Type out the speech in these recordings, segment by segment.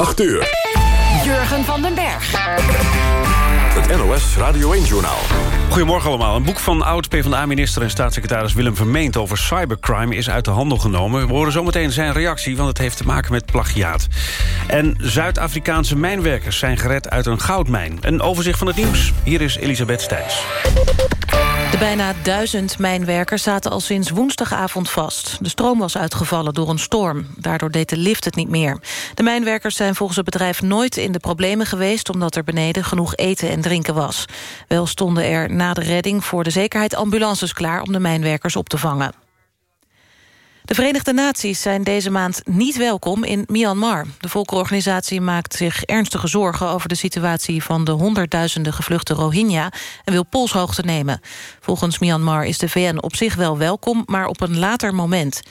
8 uur. Jurgen van den Berg. Het NOS Radio 1-journaal. Goedemorgen allemaal. Een boek van oud-PVDA-minister en staatssecretaris Willem Vermeend... over cybercrime is uit de handel genomen. We horen zometeen zijn reactie, want het heeft te maken met plagiaat. En Zuid-Afrikaanse mijnwerkers zijn gered uit een goudmijn. Een overzicht van het nieuws. Hier is Elisabeth Stijns. De bijna duizend mijnwerkers zaten al sinds woensdagavond vast. De stroom was uitgevallen door een storm. Daardoor deed de lift het niet meer. De mijnwerkers zijn volgens het bedrijf nooit in de problemen geweest... omdat er beneden genoeg eten en drinken was. Wel stonden er na de redding voor de zekerheid ambulances klaar... om de mijnwerkers op te vangen. De Verenigde Naties zijn deze maand niet welkom in Myanmar. De volkenorganisatie maakt zich ernstige zorgen over de situatie van de honderdduizenden gevluchte Rohingya en wil polshoogte nemen. Volgens Myanmar is de VN op zich wel welkom, maar op een later moment.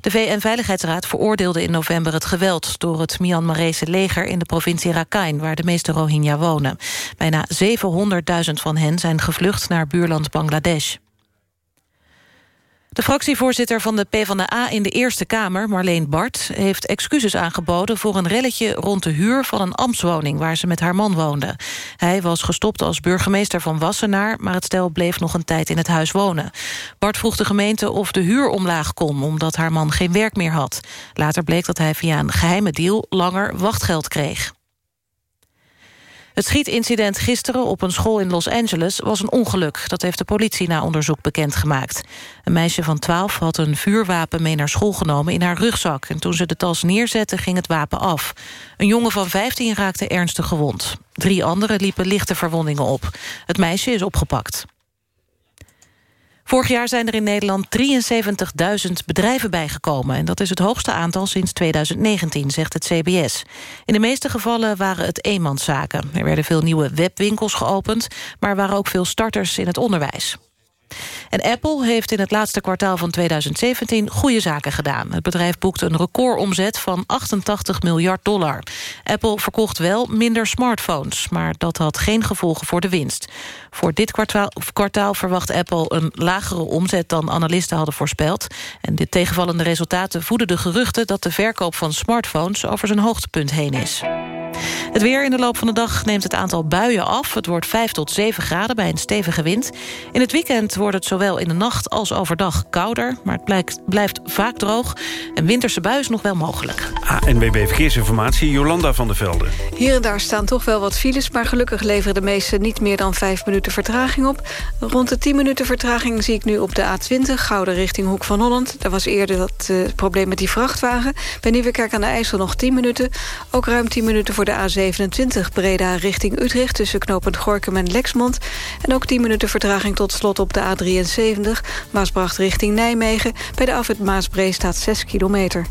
De VN-veiligheidsraad veroordeelde in november het geweld... door het Myanmarese leger in de provincie Rakhine... waar de meeste Rohingya wonen. Bijna 700.000 van hen zijn gevlucht naar buurland Bangladesh. De fractievoorzitter van de PvdA in de Eerste Kamer, Marleen Bart... heeft excuses aangeboden voor een relletje rond de huur van een ambtswoning... waar ze met haar man woonde. Hij was gestopt als burgemeester van Wassenaar... maar het stel bleef nog een tijd in het huis wonen. Bart vroeg de gemeente of de huur omlaag kon... omdat haar man geen werk meer had. Later bleek dat hij via een geheime deal langer wachtgeld kreeg. Het schietincident gisteren op een school in Los Angeles was een ongeluk. Dat heeft de politie na onderzoek bekendgemaakt. Een meisje van 12 had een vuurwapen mee naar school genomen in haar rugzak. En toen ze de tas neerzette ging het wapen af. Een jongen van 15 raakte ernstig gewond. Drie anderen liepen lichte verwondingen op. Het meisje is opgepakt. Vorig jaar zijn er in Nederland 73.000 bedrijven bijgekomen. En dat is het hoogste aantal sinds 2019, zegt het CBS. In de meeste gevallen waren het eenmanszaken. Er werden veel nieuwe webwinkels geopend... maar er waren ook veel starters in het onderwijs. En Apple heeft in het laatste kwartaal van 2017 goede zaken gedaan. Het bedrijf boekte een recordomzet van 88 miljard dollar. Apple verkocht wel minder smartphones, maar dat had geen gevolgen voor de winst. Voor dit kwartaal, kwartaal verwacht Apple een lagere omzet dan analisten hadden voorspeld. En dit tegenvallende resultaten voeden de geruchten dat de verkoop van smartphones over zijn hoogtepunt heen is. Het weer in de loop van de dag neemt het aantal buien af. Het wordt 5 tot 7 graden bij een stevige wind. In het weekend wordt het zowel in de nacht als overdag kouder... maar het blijkt, blijft vaak droog. Een winterse bui is nog wel mogelijk. ANWB Verkeersinformatie, Jolanda van der Velde. Hier en daar staan toch wel wat files... maar gelukkig leveren de meeste niet meer dan 5 minuten vertraging op. Rond de 10 minuten vertraging zie ik nu op de A20... Gouden richting Hoek van Holland. Daar was eerder dat uh, probleem met die vrachtwagen. Bij Nieuwekerk aan de IJssel nog 10 minuten. Ook ruim 10 minuten voor de A27 Breda richting Utrecht... tussen knooppunt Gorkum en Lexmond. En ook 10 minuten vertraging tot slot op de A73... Maasbracht richting Nijmegen. Bij de afwit Maasbree staat 6 kilometer.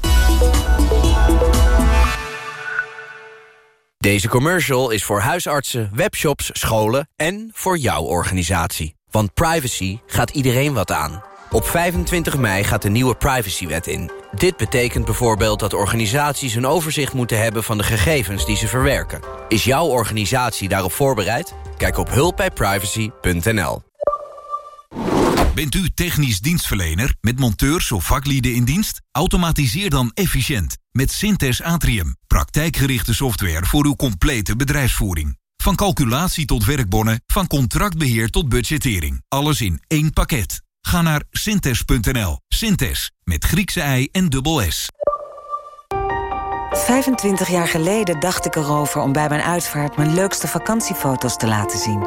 Deze commercial is voor huisartsen, webshops, scholen en voor jouw organisatie. Want privacy gaat iedereen wat aan. Op 25 mei gaat de nieuwe privacywet in. Dit betekent bijvoorbeeld dat organisaties een overzicht moeten hebben... van de gegevens die ze verwerken. Is jouw organisatie daarop voorbereid? Kijk op hulpbijprivacy.nl. Bent u technisch dienstverlener met monteurs of vaklieden in dienst? Automatiseer dan efficiënt met Synthes Atrium. Praktijkgerichte software voor uw complete bedrijfsvoering. Van calculatie tot werkbonnen, van contractbeheer tot budgettering. Alles in één pakket. Ga naar synthes.nl. Synthes, met Griekse ei en dubbel S. 25 jaar geleden dacht ik erover om bij mijn uitvaart... mijn leukste vakantiefoto's te laten zien.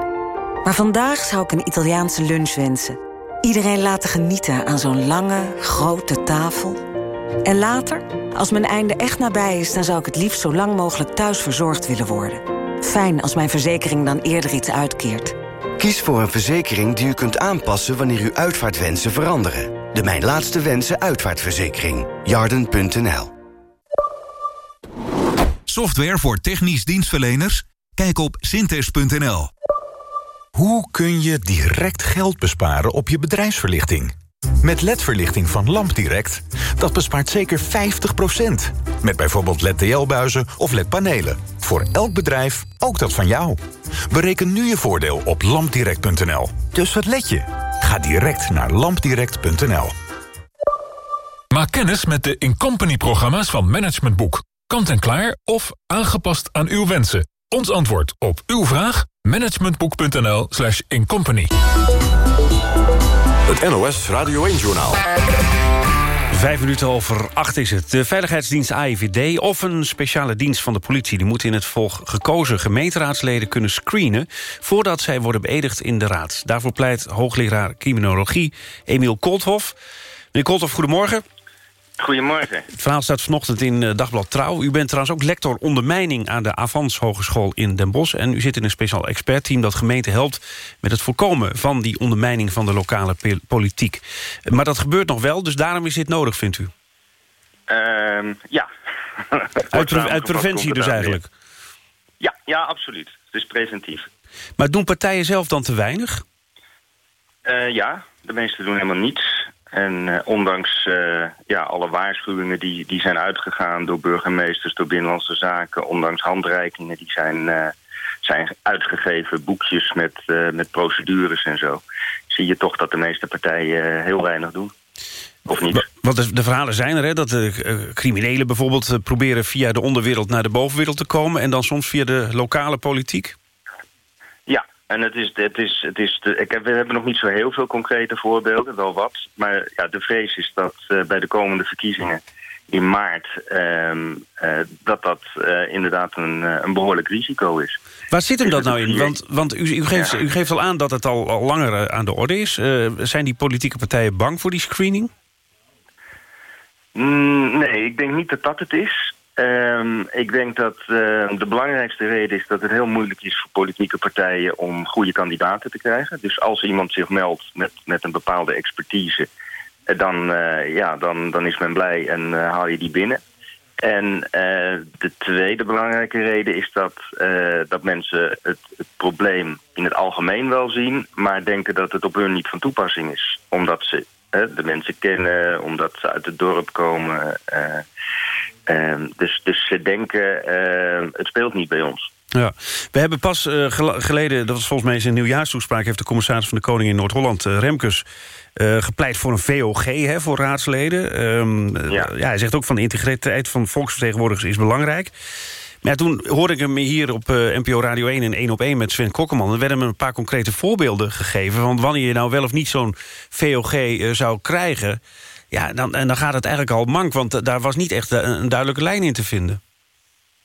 Maar vandaag zou ik een Italiaanse lunch wensen. Iedereen laten genieten aan zo'n lange, grote tafel. En later, als mijn einde echt nabij is... dan zou ik het liefst zo lang mogelijk thuis verzorgd willen worden. Fijn als mijn verzekering dan eerder iets uitkeert. Kies voor een verzekering die u kunt aanpassen wanneer uw uitvaartwensen veranderen. De Mijn Laatste Wensen uitvaartverzekering. Jarden.nl Software voor technisch dienstverleners? Kijk op synthes.nl. Hoe kun je direct geld besparen op je bedrijfsverlichting? Met LED-verlichting van LampDirect, dat bespaart zeker 50%. Met bijvoorbeeld LED-TL-buizen of LED-panelen. Voor elk bedrijf, ook dat van jou. Bereken nu je voordeel op lampdirect.nl. Dus wat let je? Ga direct naar lampdirect.nl. Maak kennis met de Incompany-programma's van Management Boek. Kant-en-klaar of aangepast aan uw wensen? Ons antwoord op uw vraag? managementboek.nl slash incompany. Het NOS Radio 1-journaal. Vijf minuten over acht is het. De veiligheidsdienst AIVD of een speciale dienst van de politie... die moet in het volg gekozen gemeenteraadsleden kunnen screenen... voordat zij worden beëdigd in de raad. Daarvoor pleit hoogleraar criminologie Emiel Kolthof. Meneer Kolthof, goedemorgen. Goedemorgen. Het verhaal staat vanochtend in uh, Dagblad Trouw. U bent trouwens ook lector ondermijning aan de Avans Hogeschool in Den Bosch. En u zit in een speciaal expertteam dat gemeente helpt... met het voorkomen van die ondermijning van de lokale politiek. Maar dat gebeurt nog wel, dus daarom is dit nodig, vindt u? Uh, ja. uit, pre uit preventie dus eigenlijk? Ja, ja, absoluut. Het is preventief. Maar doen partijen zelf dan te weinig? Uh, ja, de meesten doen helemaal niets. En uh, ondanks uh, ja, alle waarschuwingen die, die zijn uitgegaan door burgemeesters, door Binnenlandse Zaken, ondanks handreikingen die zijn, uh, zijn uitgegeven, boekjes met, met procedures en zo, zie je toch dat de meeste partijen heel weinig doen. Of niet? Want de, de verhalen zijn er, hè, dat de criminelen bijvoorbeeld proberen via de onderwereld naar de bovenwereld te komen en dan soms via de lokale politiek? En het is, het is, het is de, ik heb, we hebben nog niet zo heel veel concrete voorbeelden, wel wat. Maar ja, de vrees is dat uh, bij de komende verkiezingen in maart... Uh, uh, dat dat uh, inderdaad een, een behoorlijk risico is. Waar zit hem dat nou in? Want, want u, u, geeft, ja. u geeft al aan dat het al, al langer aan de orde is. zijn die politieke partijen bang voor die screening? Mm, nee, ik denk niet dat dat het is. Um, ik denk dat uh, de belangrijkste reden is dat het heel moeilijk is voor politieke partijen om goede kandidaten te krijgen. Dus als iemand zich meldt met, met een bepaalde expertise, dan, uh, ja, dan, dan is men blij en uh, haal je die binnen. En de tweede belangrijke reden is dat, dat mensen het, het probleem in het algemeen wel zien, maar denken dat het op hun niet van toepassing is. Omdat ze de mensen kennen, omdat ze uit het dorp komen. Uh, dus, dus ze denken, uh, het speelt niet bij ons. Ja. We hebben pas uh, geleden, dat was volgens mij in zijn nieuwjaarstoespraak... heeft de commissaris van de Koning in Noord-Holland, Remkes... gepleit voor een VOG, hè, voor raadsleden. Um, ja. ja. hij zegt ook van de integriteit van volksvertegenwoordigers is belangrijk. Maar ja, toen hoorde ik hem hier op NPO Radio 1 in 1 op 1 met Sven Kokkeman. Er werden hem een paar concrete voorbeelden gegeven... van wanneer je nou wel of niet zo'n VOG zou krijgen... Ja, dan, en dan gaat het eigenlijk al mank, want daar was niet echt een duidelijke lijn in te vinden.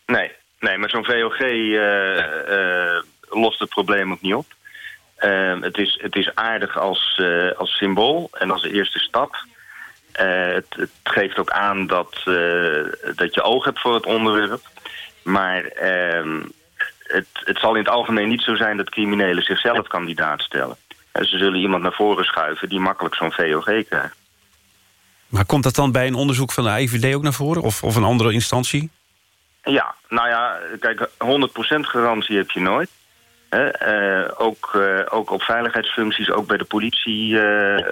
Nee, nee maar zo'n VOG uh, lost het probleem ook niet op. Uh, het, is, het is aardig als, als symbool en als eerste stap. Het, het, geeft ook aan dat, dat je oog hebt voor het onderwerp. Maar ehm, het, het zal in het algemeen niet zo zijn dat criminelen zichzelf kandidaat stellen. Ze zullen iemand naar voren schuiven die makkelijk zo'n VOG krijgt. Maar komt dat dan bij een onderzoek van de IVD ook naar voren? Of, of een andere instantie? Ja, nou ja, kijk, 100% garantie heb je nooit. Uh, ook, uh, ook op veiligheidsfuncties, ook bij de politie uh,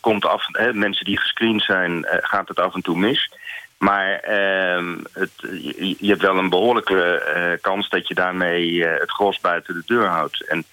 komt af... mensen die gescreend zijn, gaat het af en toe mis. Maar ehm, het, je, je, hebt wel een behoorlijke kans dat je daarmee het gros buiten de deur houdt. En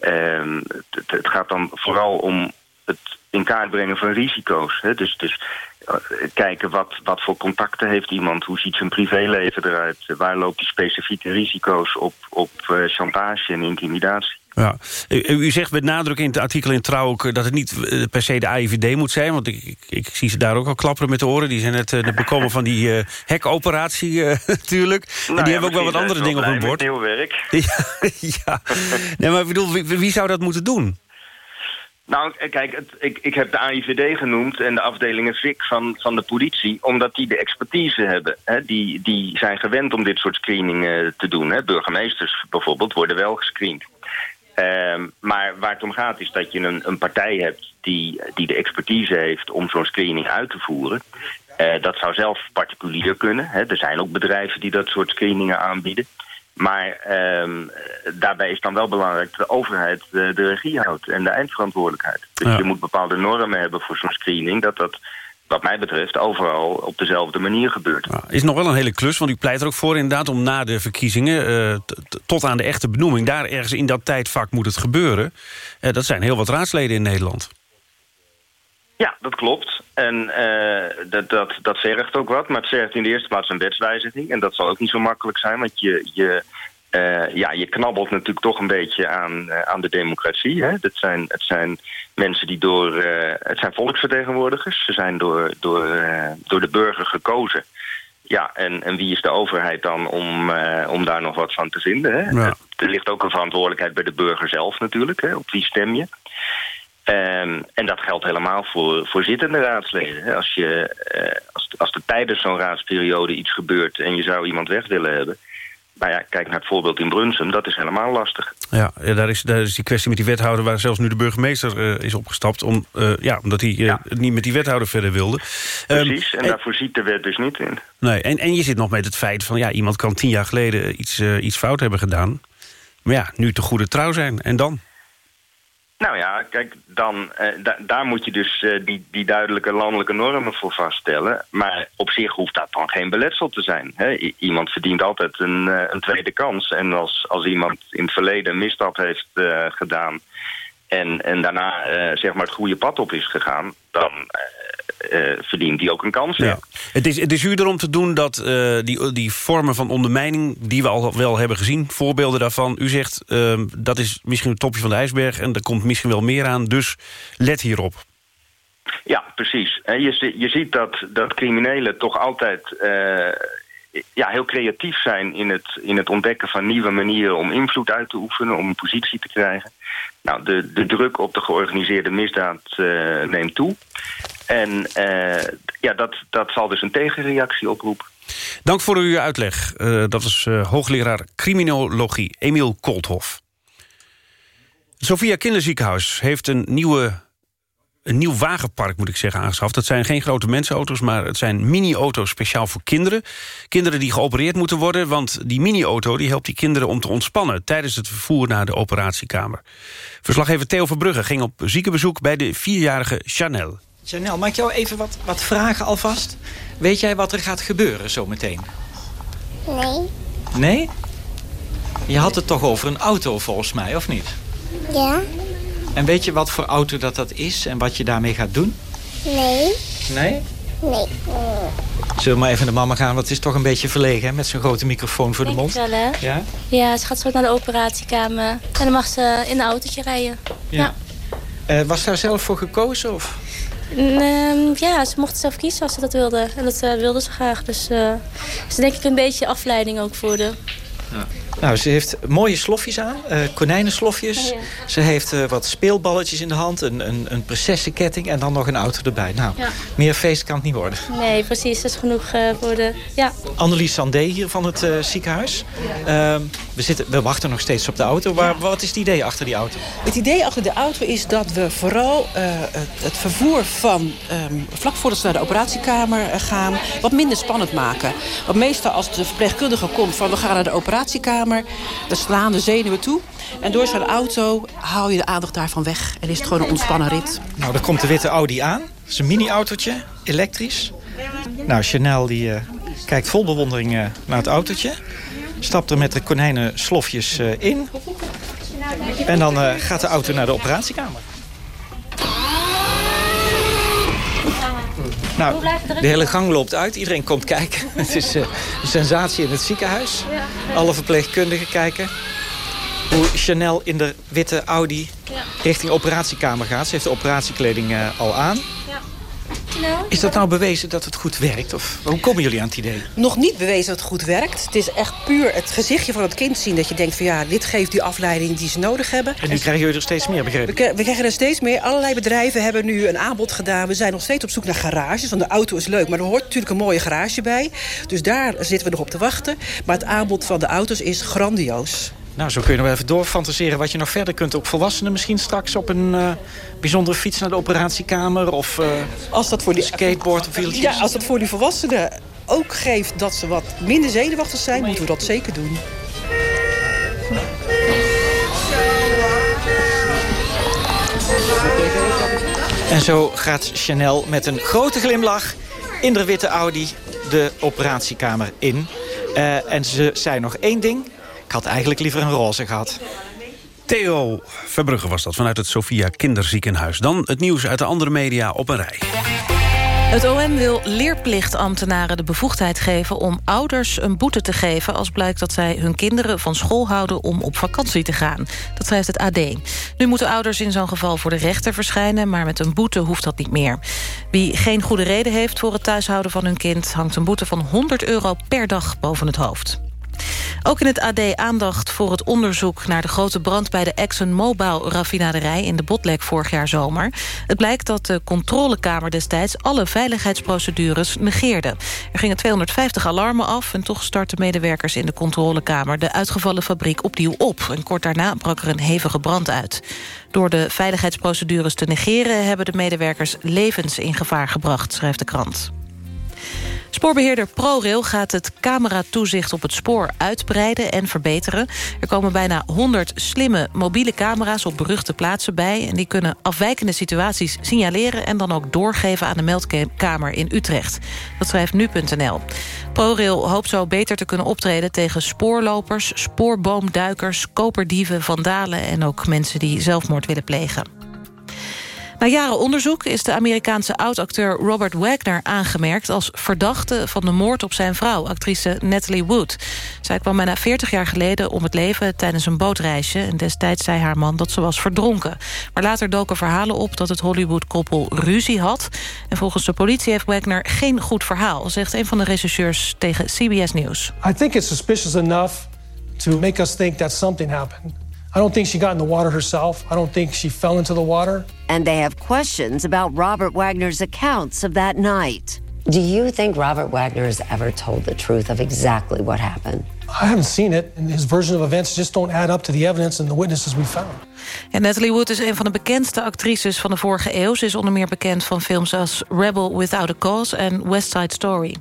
ehm, het, het gaat dan vooral om het in kaart brengen van risico's. Hè? Dus, dus uh, kijken wat, wat voor contacten heeft iemand, hoe ziet zijn privéleven eruit, waar loopt die specifieke risico's op, op uh, chantage en intimidatie. Ja. U, u, zegt met nadruk in het artikel in Trouw ook dat het niet per se de AIVD moet zijn. Want ik, ik, ik, zie ze daar ook al klapperen met de oren. Die zijn net uh, bekomen van die uh, hekoperatie natuurlijk. Nou, en die ja, hebben ook wel wat andere dingen op hun bord. Nieuw werk. ja, ja. Nee, maar ik bedoel, wie, wie zou dat moeten doen? Nou, kijk, het, ik, ik heb de AIVD genoemd en de afdelingen VIC van, van de politie... omdat die de expertise hebben. Hè? Die, die zijn gewend om dit soort screeningen te doen. Hè? Burgemeesters bijvoorbeeld worden wel gescreend. Um, maar waar het om gaat is dat je een, een partij hebt die, die de expertise heeft... om zo'n screening uit te voeren. Uh, dat zou zelf particulier kunnen. Hè? Er zijn ook bedrijven die dat soort screeningen aanbieden... Maar um, daarbij is dan wel belangrijk dat de overheid de, de regie houdt en de eindverantwoordelijkheid. Dus ja. je moet bepaalde normen hebben voor zo'n screening, dat dat wat mij betreft overal op dezelfde manier gebeurt. Ja, is nog wel een hele klus, want u pleit er ook voor inderdaad om na de verkiezingen uh, tot aan de echte benoeming, daar ergens in dat tijdvak moet het gebeuren. Uh, dat zijn heel wat raadsleden in Nederland. Ja, dat klopt. En uh, dat, dat, dat vergt ook wat. Maar het vergt in de eerste plaats een wetswijziging. En dat zal ook niet zo makkelijk zijn. Want je, je, uh, ja, je knabbelt natuurlijk toch een beetje aan, uh, aan de democratie. Hè? Dat zijn, het zijn mensen die door... het zijn volksvertegenwoordigers. Ze zijn door, door, door de burger gekozen. Ja, en, en wie is de overheid dan om, om daar nog wat van te vinden? Hè? Ja. Er ligt ook een verantwoordelijkheid bij de burger zelf natuurlijk. Hè? Op wie stem je? Um, en dat geldt helemaal voor, voor zittende raadsleden. Als, je, uh, als, als er tijdens zo'n raadsperiode iets gebeurt... en je zou iemand weg willen hebben... Nou ja, kijk naar het voorbeeld in Brunsum, dat is helemaal lastig. Ja, daar is, daar is die kwestie met die wethouder... waar zelfs nu de burgemeester uh, is opgestapt... Om, uh, ja, omdat hij ja. niet met die wethouder verder wilde. Precies, um, en, en daarvoor ziet de wet dus niet in. Nee, en, en je zit nog met het feit van... ja, iemand kan tien jaar geleden iets, iets fout hebben gedaan... maar ja, nu te goede trouw zijn, en dan? Nou ja, kijk, dan, da daar moet je dus uh, die, die duidelijke landelijke normen voor vaststellen. Maar op zich hoeft dat dan geen beletsel te zijn. Hè? Iemand verdient altijd een, uh, een tweede kans. En als, als iemand in het verleden een misstap heeft gedaan... en, en daarna zeg maar het goede pad op is gegaan... dan uh, verdient die ook een kans. Ja. Het, is, het is u erom te doen dat uh, die, die vormen van ondermijning... die we al wel hebben gezien, voorbeelden daarvan... u zegt uh, dat is misschien het topje van de ijsberg... en er komt misschien wel meer aan, dus let hierop. Ja, precies. En je, je ziet dat, dat criminelen toch altijd uh, ja, heel creatief zijn... In het, in het ontdekken van nieuwe manieren om invloed uit te oefenen... om een positie te krijgen. Nou, de, de druk op de georganiseerde misdaad uh, neemt toe. En uh, ja, dat, dat zal dus een tegenreactie oproepen. Dank voor uw uitleg. Uh, dat is uh, hoogleraar criminologie Emiel Kolthof. Sophia Kinderziekenhuis heeft een nieuwe een nieuw wagenpark, moet ik zeggen, aangeschaft. Dat zijn geen grote mensenauto's, maar het zijn mini-auto's speciaal voor kinderen. Kinderen die geopereerd moeten worden, want die mini-auto... die helpt die kinderen om te ontspannen tijdens het vervoer naar de operatiekamer. Verslaggever Theo Verbrugge ging op ziekenbezoek bij de vierjarige Chanel. Chanel, mag ik jou even wat, wat vragen alvast? Weet jij wat er gaat gebeuren zometeen? Nee. Nee? Je had het toch over een auto volgens mij, of niet? Ja. En weet je wat voor auto dat dat is en wat je daarmee gaat doen? Nee. Nee? Nee. Zullen we maar even naar mama gaan, want het is toch een beetje verlegen hè, met zo'n grote microfoon voor Denk de mond. wel, hè? Ja? Ja, ze gaat zo naar de operatiekamer en dan mag ze in een autootje rijden. Ja. ja. Uh, was daar zelf voor gekozen? Of? Um, ja, ze mocht zelf kiezen als ze dat wilde. En dat uh, wilde ze graag. Dus uh, is denk ik een beetje afleiding ook voor de... Ja. Nou, ze heeft mooie slofjes aan, uh, konijnenslofjes. Ja, ja. Ze heeft uh, wat speelballetjes in de hand, een, een, een prinsessenketting en dan nog een auto erbij. Nou, ja. meer feest kan het niet worden. Nee, precies. Dat is genoeg uh, voor de... Ja. Annelies Sandé hier van het ziekenhuis. Ehm, we, zitten, we wachten nog steeds op de auto. Waar, wat is het idee achter die auto? Het idee achter de auto is dat we vooral het, het, vervoer van... Um, vlak voordat ze naar de operatiekamer gaan, wat minder spannend maken. Want meestal als de verpleegkundige komt van we gaan naar de operatiekamer dan slaan de zenuwen toe. En door zo'n auto haal je de aandacht daarvan weg. En is het gewoon een ontspannen rit. Nou, dan komt de witte Audi aan. Dat is een mini-autootje, elektrisch. Nou, Chanel die, uh, kijkt vol bewondering uh, naar het autootje. Stapt er met de konijnen slofjes uh, in. En dan gaat de auto naar de operatiekamer. Nou, de hele gang loopt uit. Iedereen komt kijken. Het is uh, een sensatie in het ziekenhuis. Alle verpleegkundigen kijken. Hoe Chanel in de witte Audi richting operatiekamer gaat. Ze heeft de operatiekleding uh, al aan. Is dat nou bewezen dat het goed werkt? Of hoe komen jullie aan het idee? Nog niet bewezen dat het goed werkt. Het is echt puur het gezichtje van het kind zien. Dat je denkt van ja, dit geeft die afleiding die ze nodig hebben. En nu krijgen jullie er steeds meer, begrepen? We, we krijgen er steeds meer. Allerlei bedrijven hebben nu een aanbod gedaan. We zijn nog steeds op zoek naar garages. Want de auto is leuk, maar er hoort natuurlijk een mooie garage bij. Dus daar zitten we nog op te wachten. Maar het aanbod van de auto's is grandioos. Nou, zo kun je nog even doorfantaseren wat je nog verder kunt. Ook volwassenen misschien straks op een uh, bijzondere fiets naar de operatiekamer. Of uh, als dat voor die skateboard of wieltjes. Ja, als dat voor die volwassenen ook geeft dat ze wat minder zenuwachtig zijn... moeten we dat zeker doen. En zo gaat Chanel met een grote glimlach in de witte Audi de operatiekamer in. Uh, en ze zei nog één ding. Ik had eigenlijk liever een roze gehad. Theo Verbrugge was dat, vanuit het Sophia Kinderziekenhuis. Dan het nieuws uit de andere media op een rij. Het OM wil leerplichtambtenaren de bevoegdheid geven... om ouders een boete te geven als blijkt dat zij hun kinderen van school houden... om op vakantie te gaan. Dat schrijft het AD. Nu moeten ouders in zo'n geval voor de rechter verschijnen... maar met een boete hoeft dat niet meer. Wie geen goede reden heeft voor het thuishouden van hun kind... hangt een boete van 100 euro per dag boven het hoofd. Ook in het AD aandacht voor het onderzoek naar de grote brand... bij de ExxonMobil-raffinaderij in de Botlek vorig jaar zomer. Het blijkt dat de controlekamer destijds alle veiligheidsprocedures negeerde. Er gingen 250 alarmen af en toch startten medewerkers in de controlekamer... de uitgevallen fabriek opnieuw op. En kort daarna brak er een hevige brand uit. Door de veiligheidsprocedures te negeren... hebben de medewerkers levens in gevaar gebracht, schrijft de krant. Spoorbeheerder ProRail gaat het cameratoezicht op het spoor uitbreiden en verbeteren. Er komen bijna 100 slimme mobiele camera's op beruchte plaatsen bij. En die kunnen afwijkende situaties signaleren... en dan ook doorgeven aan de meldkamer in Utrecht. Dat schrijft nu.nl. ProRail hoopt zo beter te kunnen optreden tegen spoorlopers... spoorboomduikers, koperdieven, vandalen... en ook mensen die zelfmoord willen plegen. Na jaren onderzoek is de Amerikaanse oud-acteur Robert Wagner aangemerkt... als verdachte van de moord op zijn vrouw, actrice Natalie Wood. Zij kwam bijna 40 jaar geleden om het leven tijdens een bootreisje... en destijds zei haar man dat ze was verdronken. Maar later doken verhalen op dat het Hollywood-koppel ruzie had. En volgens de politie heeft Wagner geen goed verhaal... zegt een van de rechercheurs tegen CBS News. I think it's suspicious enough to make us think that something happened. I don't think she got in the water herself. I don't think she fell into the water. And they have questions about Robert Wagner's accounts of that night. Do you think Robert Wagner has ever told the truth of exactly what happened? I haven't seen it, and his version of events just don't add up to the evidence and the witnesses we found. En Natalie Wood is een van de bekendste actrices van de vorige eeuw. Ze is onder meer bekend van films als Rebel Without a Cause en West Side Story.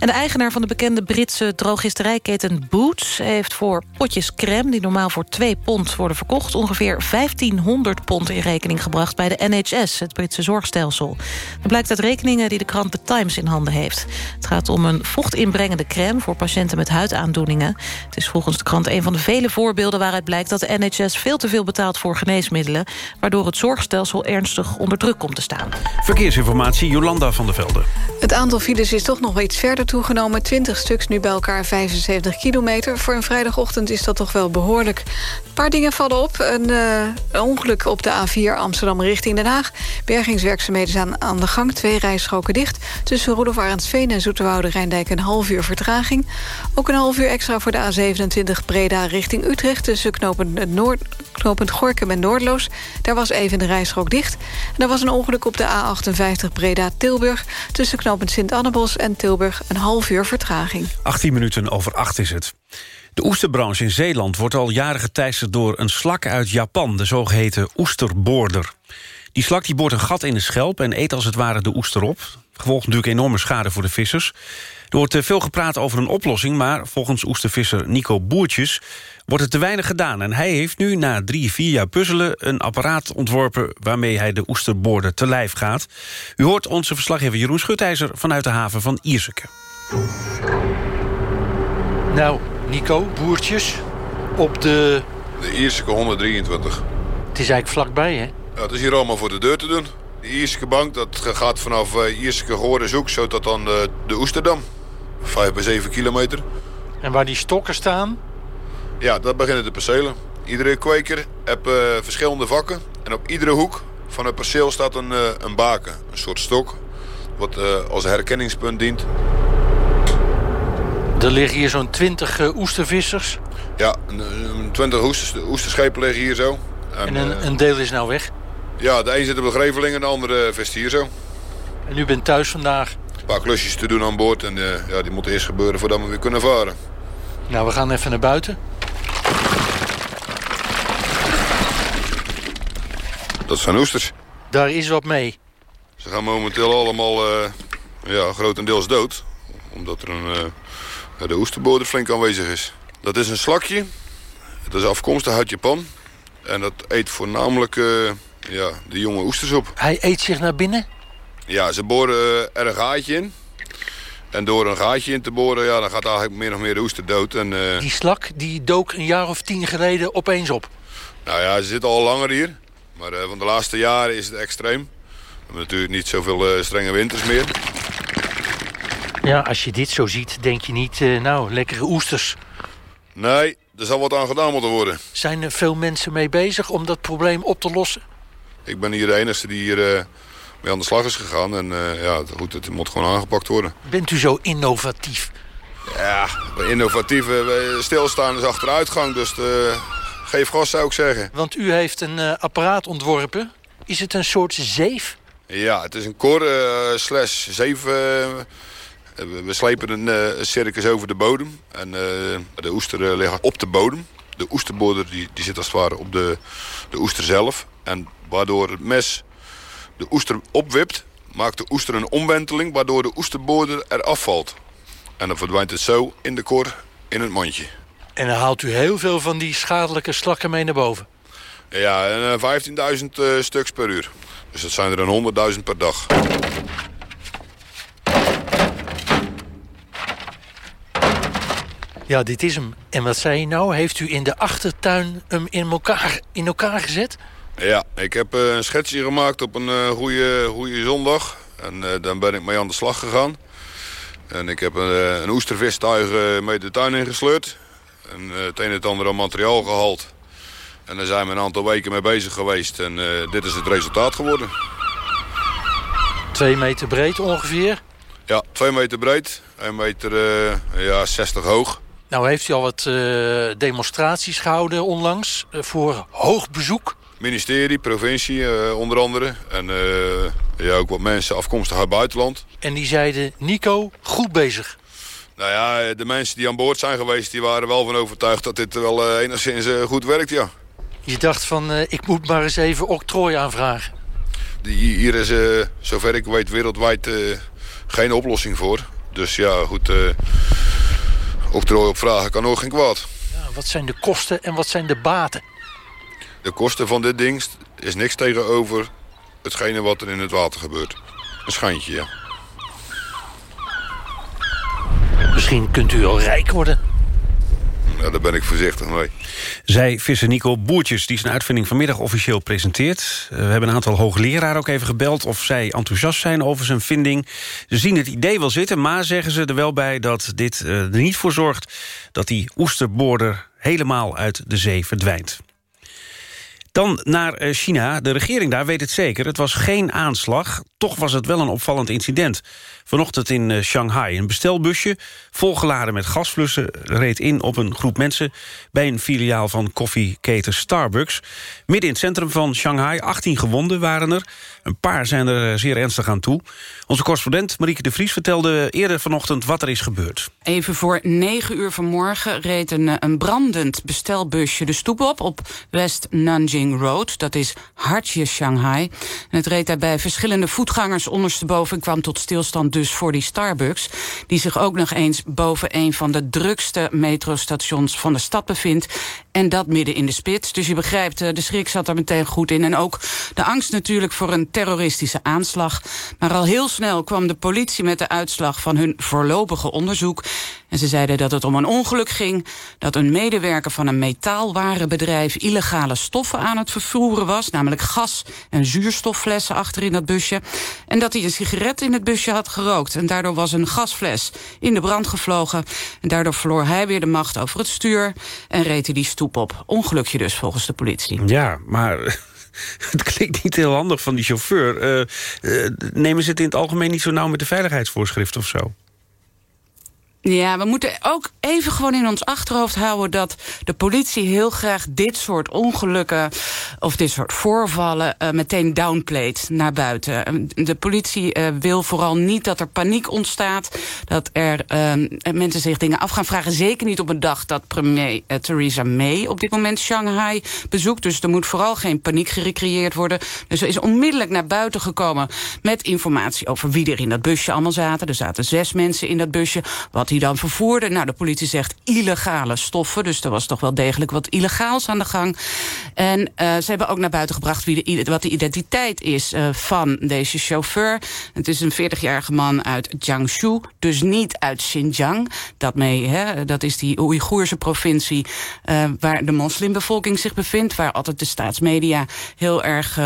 En de eigenaar van de bekende Britse drogisterijketen Boots... heeft voor potjes crème, die normaal voor 2 pond worden verkocht... ongeveer 1500 pond in rekening gebracht bij de NHS, het Britse zorgstelsel. Dat blijkt uit rekeningen die de krant The Times in handen heeft. Het gaat om een vochtinbrengende crème voor patiënten met huidaandoeningen. Het is volgens de krant een van de vele voorbeelden waaruit blijkt... dat de NHS veel te veel betaalt voor geneesmiddelen... waardoor het zorgstelsel ernstig onder druk komt te staan. Verkeersinformatie, Jolanda van der Velde. Het aantal files is toch nog iets verder toegenomen. 20 stuks, nu bij elkaar 75 kilometer. Voor een vrijdagochtend is dat toch wel behoorlijk. Een paar dingen vallen op. Een, uh, ongeluk op de A4 Amsterdam richting Den Haag. Bergingswerkzaamheden zijn aan de gang. Twee rijstroken dicht. Tussen Roelof Arendsveen en Zoeterwoude Rijndijk een half uur vertraging. Ook een half uur extra voor de A27 Breda richting Utrecht. Tussen knooppunt, Noord, knooppunt Gorkum en Noordloos. Daar was even de rijstrook dicht. En er was een ongeluk op de A58 Breda-Tilburg. Tussen knooppunt Sint-Annebos en Tilburg een half uur vertraging. 18 minuten over 8 is het. De oesterbranche in Zeeland wordt al jaren geteisterd door een slak uit Japan... de zogeheten oesterboorder. Die slak die boort een gat in de schelp en eet als het ware de oester op. Gevolg natuurlijk enorme schade voor de vissers. Er wordt eh, veel gepraat over een oplossing... maar volgens oestervisser Nico Boertjes wordt het te weinig gedaan. En hij heeft nu na drie, vier jaar puzzelen... een apparaat ontworpen waarmee hij de oesterboorder te lijf gaat. U hoort onze verslaggever Jeroen Schutijzer... vanuit de haven van Ierseke. Nou, Nico, boertjes, op de... De Ierseke 123. Het is eigenlijk vlakbij, hè? Ja, het is hier allemaal voor de deur te doen. De Ierseke bank, dat gaat vanaf Ierseke Goorden Zoek... zo tot dan de, de Oesterdam. Vijf bij zeven kilometer. En waar die stokken staan? Ja, dat beginnen de percelen. Iedere kweker heeft uh, verschillende vakken. En op iedere hoek van het perceel staat een, uh, een baken. Een soort stok. Wat als herkenningspunt dient. Er liggen hier zo'n 20 oestervissers. Ja, 20 oesters, oesterschepen liggen hier zo. En, en een, een, deel is nou weg? Ja, de een zit op de Greveling en de andere vest hier zo. En u bent thuis vandaag? Een paar klusjes te doen aan boord en ja, die moeten eerst gebeuren voordat we weer kunnen varen. Nou, we gaan even naar buiten. Dat zijn oesters. Daar is wat mee. Ze gaan momenteel allemaal uh, ja, grotendeels dood. Omdat er een, uh, de oesterboorder flink aanwezig is. Dat is een slakje. Dat is afkomstig uit Japan. En dat eet voornamelijk uh, ja, de jonge oesters op. Hij eet zich naar binnen? Ja, ze boren er een gaatje in. En door een gaatje in te boren, ja, dan gaat eigenlijk meer of meer de oester dood. En, uh... Die slak die dook een jaar of tien geleden opeens op. Nou ja, ze zit al langer hier. Maar uh, van de laatste jaren is het extreem. We hebben natuurlijk niet zoveel uh, strenge winters meer. Ja, als je dit zo ziet, denk je niet, nou, lekkere oesters. Nee, er zal wat aan gedaan moeten worden. Zijn er veel mensen mee bezig om dat probleem op te lossen? Ik ben hier de enige die hier uh, mee aan de slag is gegaan. En uh, ja, goed, het moet gewoon aangepakt worden. Bent u zo innovatief? Ja, innovatief. stilstaan is achteruitgang. Dus de, geef gas zou ik zeggen. Want u heeft een uh, apparaat ontworpen. Is het een soort zeef? Ja, het is een kor slash zeef we slepen een circus over de bodem. En de oesteren liggen op de bodem. De oesterborder die, die zit als het ware op de, de oester zelf. En waardoor het mes de oester opwipt, maakt de oester een omwenteling... waardoor de oesterborder eraf valt. En dan verdwijnt het zo in de kor in het mondje. En dan haalt u heel veel van die schadelijke slakken mee naar boven? Ja, en 15.000 uh, stuks per uur. Dus dat zijn er een 100.000 per dag. Ja, dit is hem. En wat zei je nou? Heeft u in de achtertuin hem in elkaar, in elkaar gezet? Ja, ik heb uh, een schetsje gemaakt op een goede, goede zondag. En uh, dan ben ik mee aan de slag gegaan. En ik heb een, een oestervistuig mee de tuin ingesleurd. En het een en het andere materiaal gehaald. En daar zijn we een aantal weken mee bezig geweest. En dit is het resultaat geworden. Twee meter breed ongeveer? Ja, twee meter breed. 1 meter ja, 60 hoog. Nou heeft u al wat uh, demonstraties gehouden onlangs uh, voor hoog bezoek. Ministerie, provincie uh, onder andere. En ja, ook wat mensen afkomstig uit het buitenland. En die zeiden, Nico, goed bezig. Nou ja, de mensen die aan boord zijn geweest... die waren wel van overtuigd dat dit wel enigszins goed werkt, ja. Je dacht van, ik moet maar eens even octrooi aanvragen. Die, hier is, zover ik weet, wereldwijd geen oplossing voor. Dus ja, goed octrooi op vragen kan ook geen kwaad. Ja, wat zijn de kosten en wat zijn de baten? De kosten van dit ding is niks tegenover hetgene wat er in het water gebeurt. Een schijntje, ja. Misschien kunt u al rijk worden. Nou, daar ben ik voorzichtig mee. Zij visser Nico Boertjes, die zijn uitvinding vanmiddag officieel presenteert. We hebben een aantal hoogleraren ook even gebeld... of zij enthousiast zijn over zijn vinding. Ze zien het idee wel zitten, maar zeggen ze er wel bij... dat dit er niet voor zorgt dat die oesterboorder helemaal uit de zee verdwijnt. Dan naar China. De regering daar weet het zeker. Het was geen aanslag. Toch was het wel een opvallend incident. Vanochtend in Shanghai. Een bestelbusje, volgeladen met gasflussen... reed in op een groep mensen... bij een filiaal van koffieketen Starbucks. Midden in het centrum van Shanghai. 18 gewonden waren er. Een paar zijn er zeer ernstig aan toe. Onze correspondent Marieke de Vries vertelde eerder vanochtend wat er is gebeurd. Even voor 9 uur vanmorgen reed een, een brandend bestelbusje de stoep op... op West Nanjing Road, dat is hartje Shanghai. Het reed daarbij verschillende voetgangers ondersteboven... en kwam tot stilstand dus voor die Starbucks... die zich ook nog eens boven een van de drukste metrostations van de stad bevindt... en dat midden in de spits. Dus je begrijpt, de schrik zat er meteen goed in. En ook de angst natuurlijk voor een terroristische aanslag. Maar al heel snel kwam de politie met de uitslag van hun voorlopige onderzoek. En ze zeiden dat het om een ongeluk ging... dat een medewerker van een metaalwarenbedrijf... illegale stoffen aan het vervoeren was... namelijk gas- en zuurstofflessen achter in dat busje... en dat hij een sigaret in het busje had gerookt. En daardoor was een gasfles in de brand gevlogen. En daardoor verloor hij weer de macht over het stuur... en reed hij die stoep op. Ongelukje dus, volgens de politie. Ja, maar het klinkt niet heel handig van die chauffeur. Uh, uh, nemen ze het in het algemeen niet zo nauw met de veiligheidsvoorschriften of zo? Ja, we moeten ook even gewoon in ons achterhoofd houden... dat de politie heel graag dit soort ongelukken... of dit soort voorvallen uh, meteen downplayt naar buiten. De politie uh, wil vooral niet dat er paniek ontstaat... dat er mensen zich dingen af gaan vragen. Zeker niet op een dag dat premier Theresa May op dit moment Shanghai bezoekt. Dus er moet vooral geen paniek gerecreëerd worden. Dus er is onmiddellijk naar buiten gekomen... met informatie over wie er in dat busje allemaal zaten. Er zaten zes mensen in dat busje. Wat hij dan vervoerde. Nou, de politie zegt illegale stoffen. Dus er was toch wel degelijk wat illegaals aan de gang. En uh, ze hebben ook naar buiten gebracht wie de, wat de identiteit is uh, van deze chauffeur. Het is een 40-jarige man uit Jiangsu, dus niet uit Xinjiang. Dat, mee, hè, dat is die Oeigoerse provincie uh, waar de moslimbevolking zich bevindt. Waar altijd de staatsmedia heel erg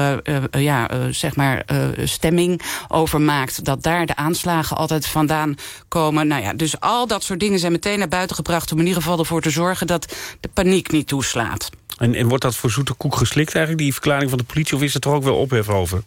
ja, zeg maar, stemming over maakt. Dat daar de aanslagen altijd vandaan komen. Nou ja, dus al dat soort dingen zijn meteen naar buiten gebracht... om in ieder geval ervoor te zorgen dat de paniek niet toeslaat. En, en wordt dat voor zoete koek geslikt eigenlijk, die verklaring van de politie... of is er toch ook wel ophef over?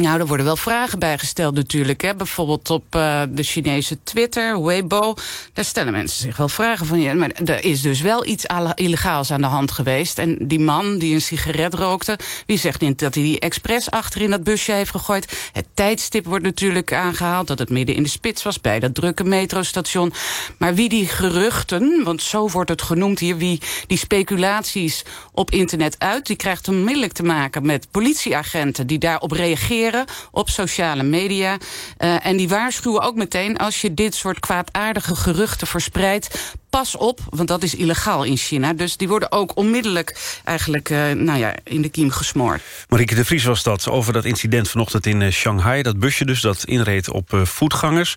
Nou, er worden wel vragen bijgesteld natuurlijk. Hè. Bijvoorbeeld op uh, de Chinese Twitter, Weibo. Daar stellen mensen zich wel vragen van... Ja, maar er is dus wel iets illegaals aan de hand geweest. En die man die een sigaret rookte... wie zegt niet dat hij die expres achter in dat busje heeft gegooid? Het tijdstip wordt natuurlijk aangehaald... dat het midden in de spits was bij dat drukke metrostation. Maar wie die geruchten, want zo wordt het genoemd hier... wie die speculaties op internet uit... die krijgt onmiddellijk te maken met politieagenten... die daarop reageren op sociale media. Uh, en die waarschuwen ook meteen als je dit soort kwaadaardige geruchten verspreidt pas op, want dat is illegaal in China. Dus die worden ook onmiddellijk eigenlijk uh, nou ja, in de kiem gesmoord. Marieke de Vries was dat over dat incident vanochtend in uh, Shanghai. Dat busje dus dat inreed op uh, voetgangers.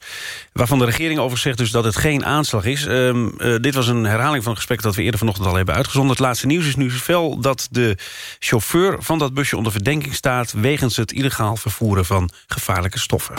Waarvan de regering over zegt dus dat het geen aanslag is. Uh, dit was een herhaling van een gesprek dat we eerder vanochtend al hebben uitgezonden. Het laatste nieuws is nu wel dat de chauffeur van dat busje onder verdenking staat... wegens het illegaal vervoeren van gevaarlijke stoffen.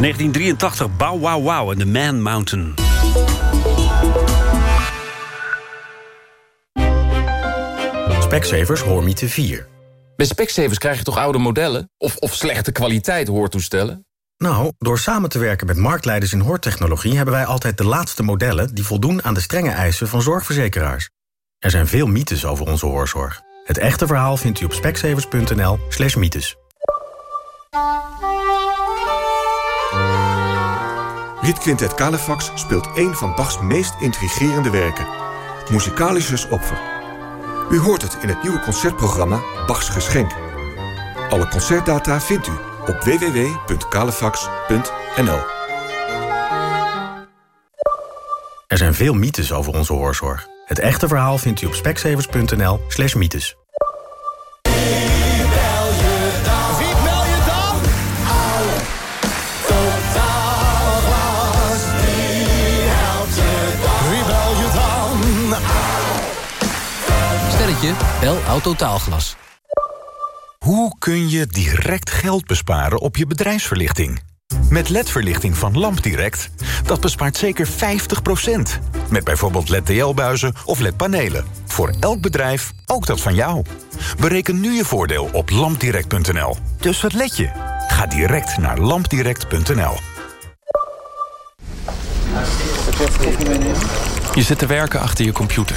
1983, Bow Wow Wow en The Man Mountain. Specsavers Hoormiete 4. Bij Specsavers krijg je toch oude modellen? Of, of slechte kwaliteit hoortoestellen? Nou, door samen te werken met marktleiders in hoortechnologie... hebben wij altijd de laatste modellen die voldoen aan de strenge eisen van zorgverzekeraars. Er zijn veel mythes over onze hoorzorg. Het echte verhaal vindt u op specsavers.nl slash mythes. Rietquintet Calefax speelt een van Bachs meest intrigerende werken. Musicalisches Opfer. U hoort het in het nieuwe concertprogramma Bachs Geschenk. Alle concertdata vindt u op www.calefax.nl Er zijn veel mythes over onze hoorzorg. Het echte verhaal vindt u op specsavers.nl slash mythes. Letje? Bel Autotaalglas. Hoe kun je direct geld besparen op je bedrijfsverlichting? Met LED-verlichting van LampDirect, dat bespaart zeker 50%. Met bijvoorbeeld LED-TL-buizen of LED-panelen. Voor elk bedrijf, ook dat van jou. Bereken nu je voordeel op lampdirect.nl. Dus wat let je? Ga direct naar lampdirect.nl. Je zit te werken achter je computer.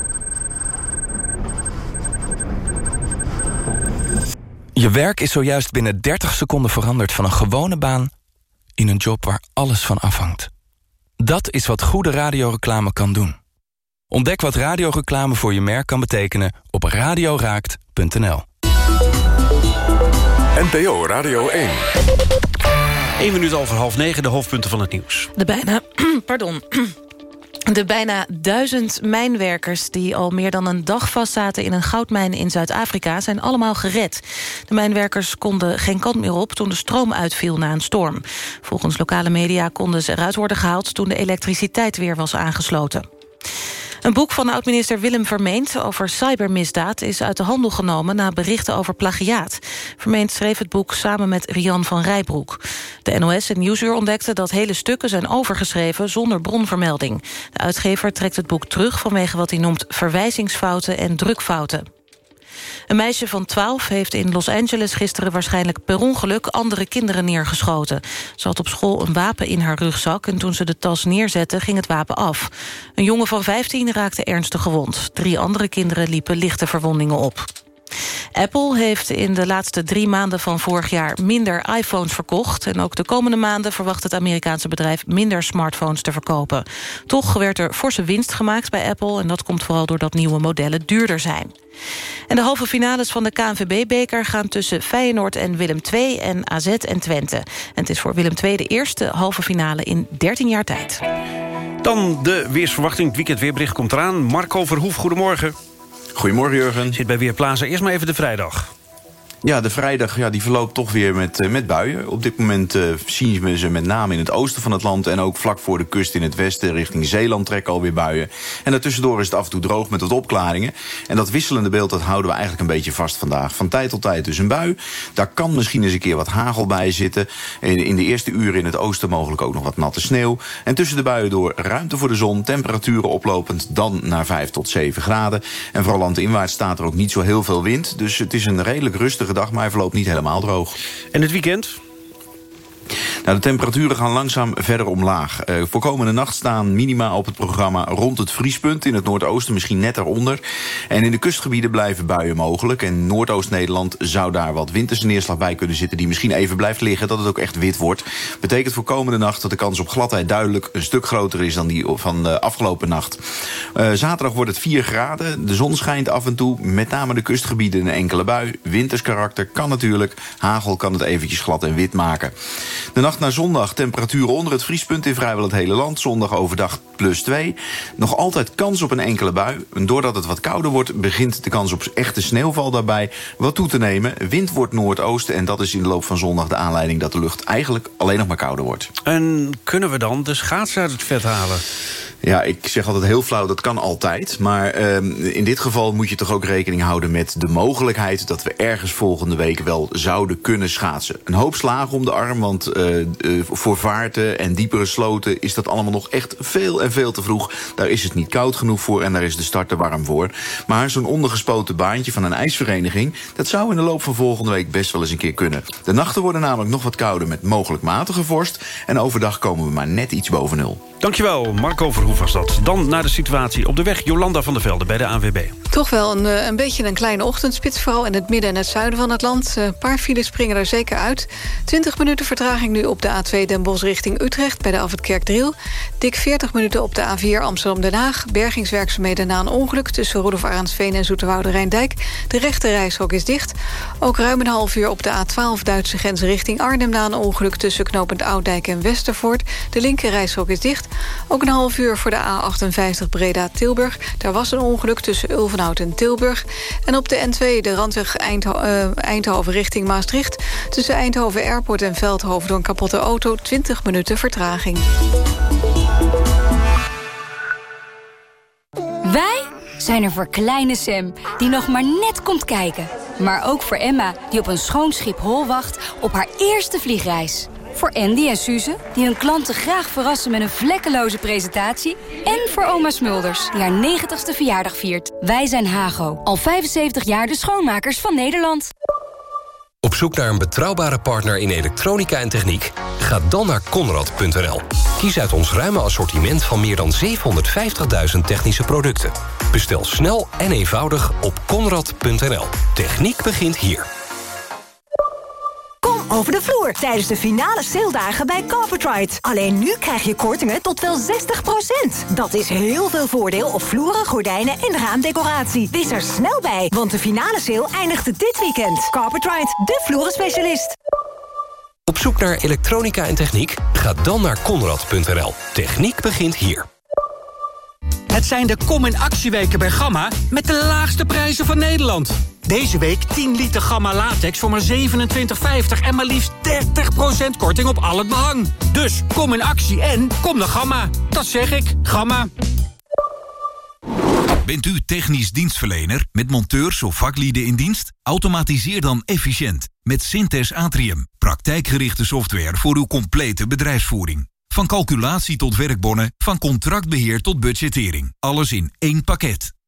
Je werk is zojuist binnen 30 seconden veranderd van een gewone baan in een job waar alles van afhangt. Dat is wat goede radioreclame kan doen. Ontdek wat radioreclame voor je merk kan betekenen op radioraakt.nl. NPO Radio 1. 1 minuut over half negen, de hoofdpunten van het nieuws. De bijna, pardon, de bijna duizend mijnwerkers die al meer dan een dag vastzaten... in een goudmijn in Zuid-Afrika zijn allemaal gered. De mijnwerkers konden geen kant meer op toen de stroom uitviel na een storm. Volgens lokale media konden ze eruit worden gehaald... toen de elektriciteit weer was aangesloten. Een boek van oud-minister Willem Vermeend over cybermisdaad... is uit de handel genomen na berichten over plagiaat. Vermeend schreef het boek samen met Rian van Rijbroek. De NOS en Nieuwsuur ontdekten dat hele stukken zijn overgeschreven... zonder bronvermelding. De uitgever trekt het boek terug vanwege wat hij noemt... verwijzingsfouten en drukfouten. Een meisje van 12 heeft in Los Angeles gisteren waarschijnlijk per ongeluk andere kinderen neergeschoten. Ze had op school een wapen in haar rugzak en toen ze de tas neerzette ging het wapen af. Een jongen van 15 raakte ernstig gewond. Drie andere kinderen liepen lichte verwondingen op. Apple heeft in de laatste drie maanden van vorig jaar minder iPhones verkocht. En ook de komende maanden verwacht het Amerikaanse bedrijf minder smartphones te verkopen. Toch werd er forse winst gemaakt bij Apple. En dat komt vooral doordat nieuwe modellen duurder zijn. En de halve finales van de KNVB-beker gaan tussen Feyenoord en Willem II en AZ en Twente. En het is voor Willem II de eerste halve finale in 13 jaar tijd. Dan de weersverwachting. Het weekend weerbericht komt eraan. Marco Verhoef, goedemorgen. Goedemorgen, Jurgen. Zit bij Weerplaza. Eerst maar even de vrijdag. Ja, de vrijdag ja, die verloopt toch weer met, uh, met buien. Op dit moment uh, zien we ze met name in het oosten van het land... en ook vlak voor de kust in het westen richting Zeeland trekken alweer buien. En daartussendoor is het af en toe droog met wat opklaringen. En dat wisselende beeld dat houden we eigenlijk een beetje vast vandaag. Van tijd tot tijd dus een bui. Daar kan misschien eens een keer wat hagel bij zitten. In de eerste uren in het oosten mogelijk ook nog wat natte sneeuw. En tussen de buien door ruimte voor de zon. Temperaturen oplopend dan naar 5 tot 7 graden. En vooral landinwaarts staat er ook niet zo heel veel wind. Dus het is een redelijk rustige dag, maar hij verloopt niet helemaal droog. En het weekend? Nou, de temperaturen gaan langzaam verder omlaag. Uh, voor komende nacht staan minima op het programma rond het vriespunt. In het noordoosten misschien net eronder. En in de kustgebieden blijven buien mogelijk. En Noordoost-Nederland zou daar wat winterse neerslag bij kunnen zitten... die misschien even blijft liggen, dat het ook echt wit wordt. Betekent voor komende nacht dat de kans op gladheid duidelijk... een stuk groter is dan die van de afgelopen nacht. Uh, zaterdag wordt het 4 graden. De zon schijnt af en toe. Met name de kustgebieden een enkele bui. Winterskarakter kan natuurlijk. Hagel kan het eventjes glad en wit maken. De nacht naar zondag temperaturen onder het vriespunt in vrijwel het hele land. Zondag overdag plus 2. Nog altijd kans op een enkele bui. Doordat het wat kouder wordt, begint de kans op echte sneeuwval daarbij wat toe te nemen. Wind wordt noordoosten en dat is in de loop van zondag de aanleiding dat de lucht eigenlijk alleen nog maar kouder wordt. En kunnen we dan de schaatsen uit het vet halen? Ja, ik zeg altijd heel flauw, dat kan altijd. Maar uh, in dit geval moet je toch ook rekening houden met de mogelijkheid... dat we ergens volgende week wel zouden kunnen schaatsen. Een hoop slagen om de arm, want uh, uh, voor vaarten en diepere sloten... is dat allemaal nog echt veel en veel te vroeg. Daar is het niet koud genoeg voor en daar is de start te warm voor. Maar zo'n ondergespoten baantje van een ijsvereniging... dat zou in de loop van volgende week best wel eens een keer kunnen. De nachten worden namelijk nog wat kouder met mogelijk matige vorst... en overdag komen we maar net iets boven nul. Dankjewel, Marco Verhoeven Dan naar de situatie op de weg. Jolanda van der Velde bij de ANWB. Toch wel een, eh, een beetje een kleine ochtendspits, vooral in het midden en het zuiden van het land. Een paar files springen er zeker uit. 20 minuten vertraging nu op de A2 Den Bosch richting Utrecht... bij de Afrit Kerkdriel. Dik 40 minuten op de A4 Amsterdam-Den Haag. Bergingswerkzaamheden na een ongeluk tussen Rudolf Arendsveen en Zoeterwoude Rijndijk. De rechte reishok is dicht. Ook ruim een half uur op de A12 Duitse grens richting Arnhem... na een ongeluk tussen knooppunt Ouddijk en Westervoort. De linker reishok is dicht. Ook een half uur voor de A58 Breda-Tilburg. Daar was een ongeluk tussen Ulvenhout en Tilburg. En op de N2 de randweg Eindho uh, Eindhoven richting Maastricht. Tussen Eindhoven Airport en Veldhoven door een kapotte auto... 20 minuten vertraging. Wij zijn er voor kleine Sam, die nog maar net komt kijken. Maar ook voor Emma, die op een schoon schip hol wacht op haar eerste vliegreis. Voor Andy en Suze, die hun klanten graag verrassen met een vlekkeloze presentatie. En voor oma Smulders, die haar 90ste verjaardag viert. Wij zijn Hago, al 75 jaar de schoonmakers van Nederland. Op zoek naar een betrouwbare partner in elektronica en techniek? Ga dan naar Conrad.nl. Kies uit ons ruime assortiment van meer dan 750.000 technische producten. Bestel snel en eenvoudig op Conrad.nl. Techniek begint hier. Over de vloer tijdens de finale saledagen bij Carpetride. Alleen nu krijg je kortingen tot wel 60%. Dat is heel veel voordeel op vloeren, gordijnen en raamdecoratie. Wees er snel bij, want de finale sale eindigt dit weekend. Carpetride, de vloerenspecialist. Op zoek naar elektronica en techniek? Ga dan naar Conrad.nl. Techniek begint hier. Het zijn de Kom in Actieweken bij Gamma met de laagste prijzen van Nederland. Deze week 10 liter Gamma latex voor maar 27,50 en maar liefst 30% korting op al het behang. Dus kom in actie en kom naar Gamma. Dat zeg ik, Gamma. Bent u technisch dienstverlener met monteurs of vaklieden in dienst? Automatiseer dan efficiënt met Synthes Atrium. Praktijkgerichte software voor uw complete bedrijfsvoering. Van calculatie tot werkbonnen, van contractbeheer tot budgettering. Alles in één pakket.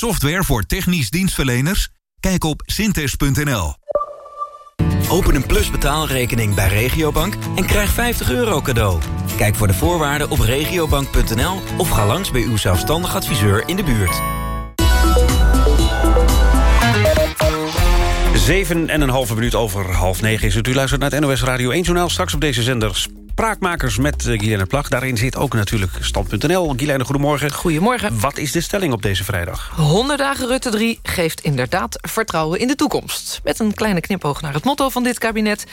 Software voor technisch dienstverleners? Kijk op synthes.nl. Open een Plus betaalrekening bij Regiobank en krijg 50 euro cadeau. Kijk voor de voorwaarden op regiobank.nl of ga langs bij uw zelfstandig adviseur in de buurt. Zeven en een halve minuut over half negen is het. U luistert naar het NOS Radio 1 Journaal. Straks op deze zender Spraakmakers met uh, Guilaine Plag. Daarin zit ook natuurlijk stand.nl. Guilaine, goedemorgen. Goedemorgen. Wat is de stelling op deze vrijdag? 100 dagen Rutte 3 geeft inderdaad vertrouwen in de toekomst. Met een kleine knipoog naar het motto van dit kabinet.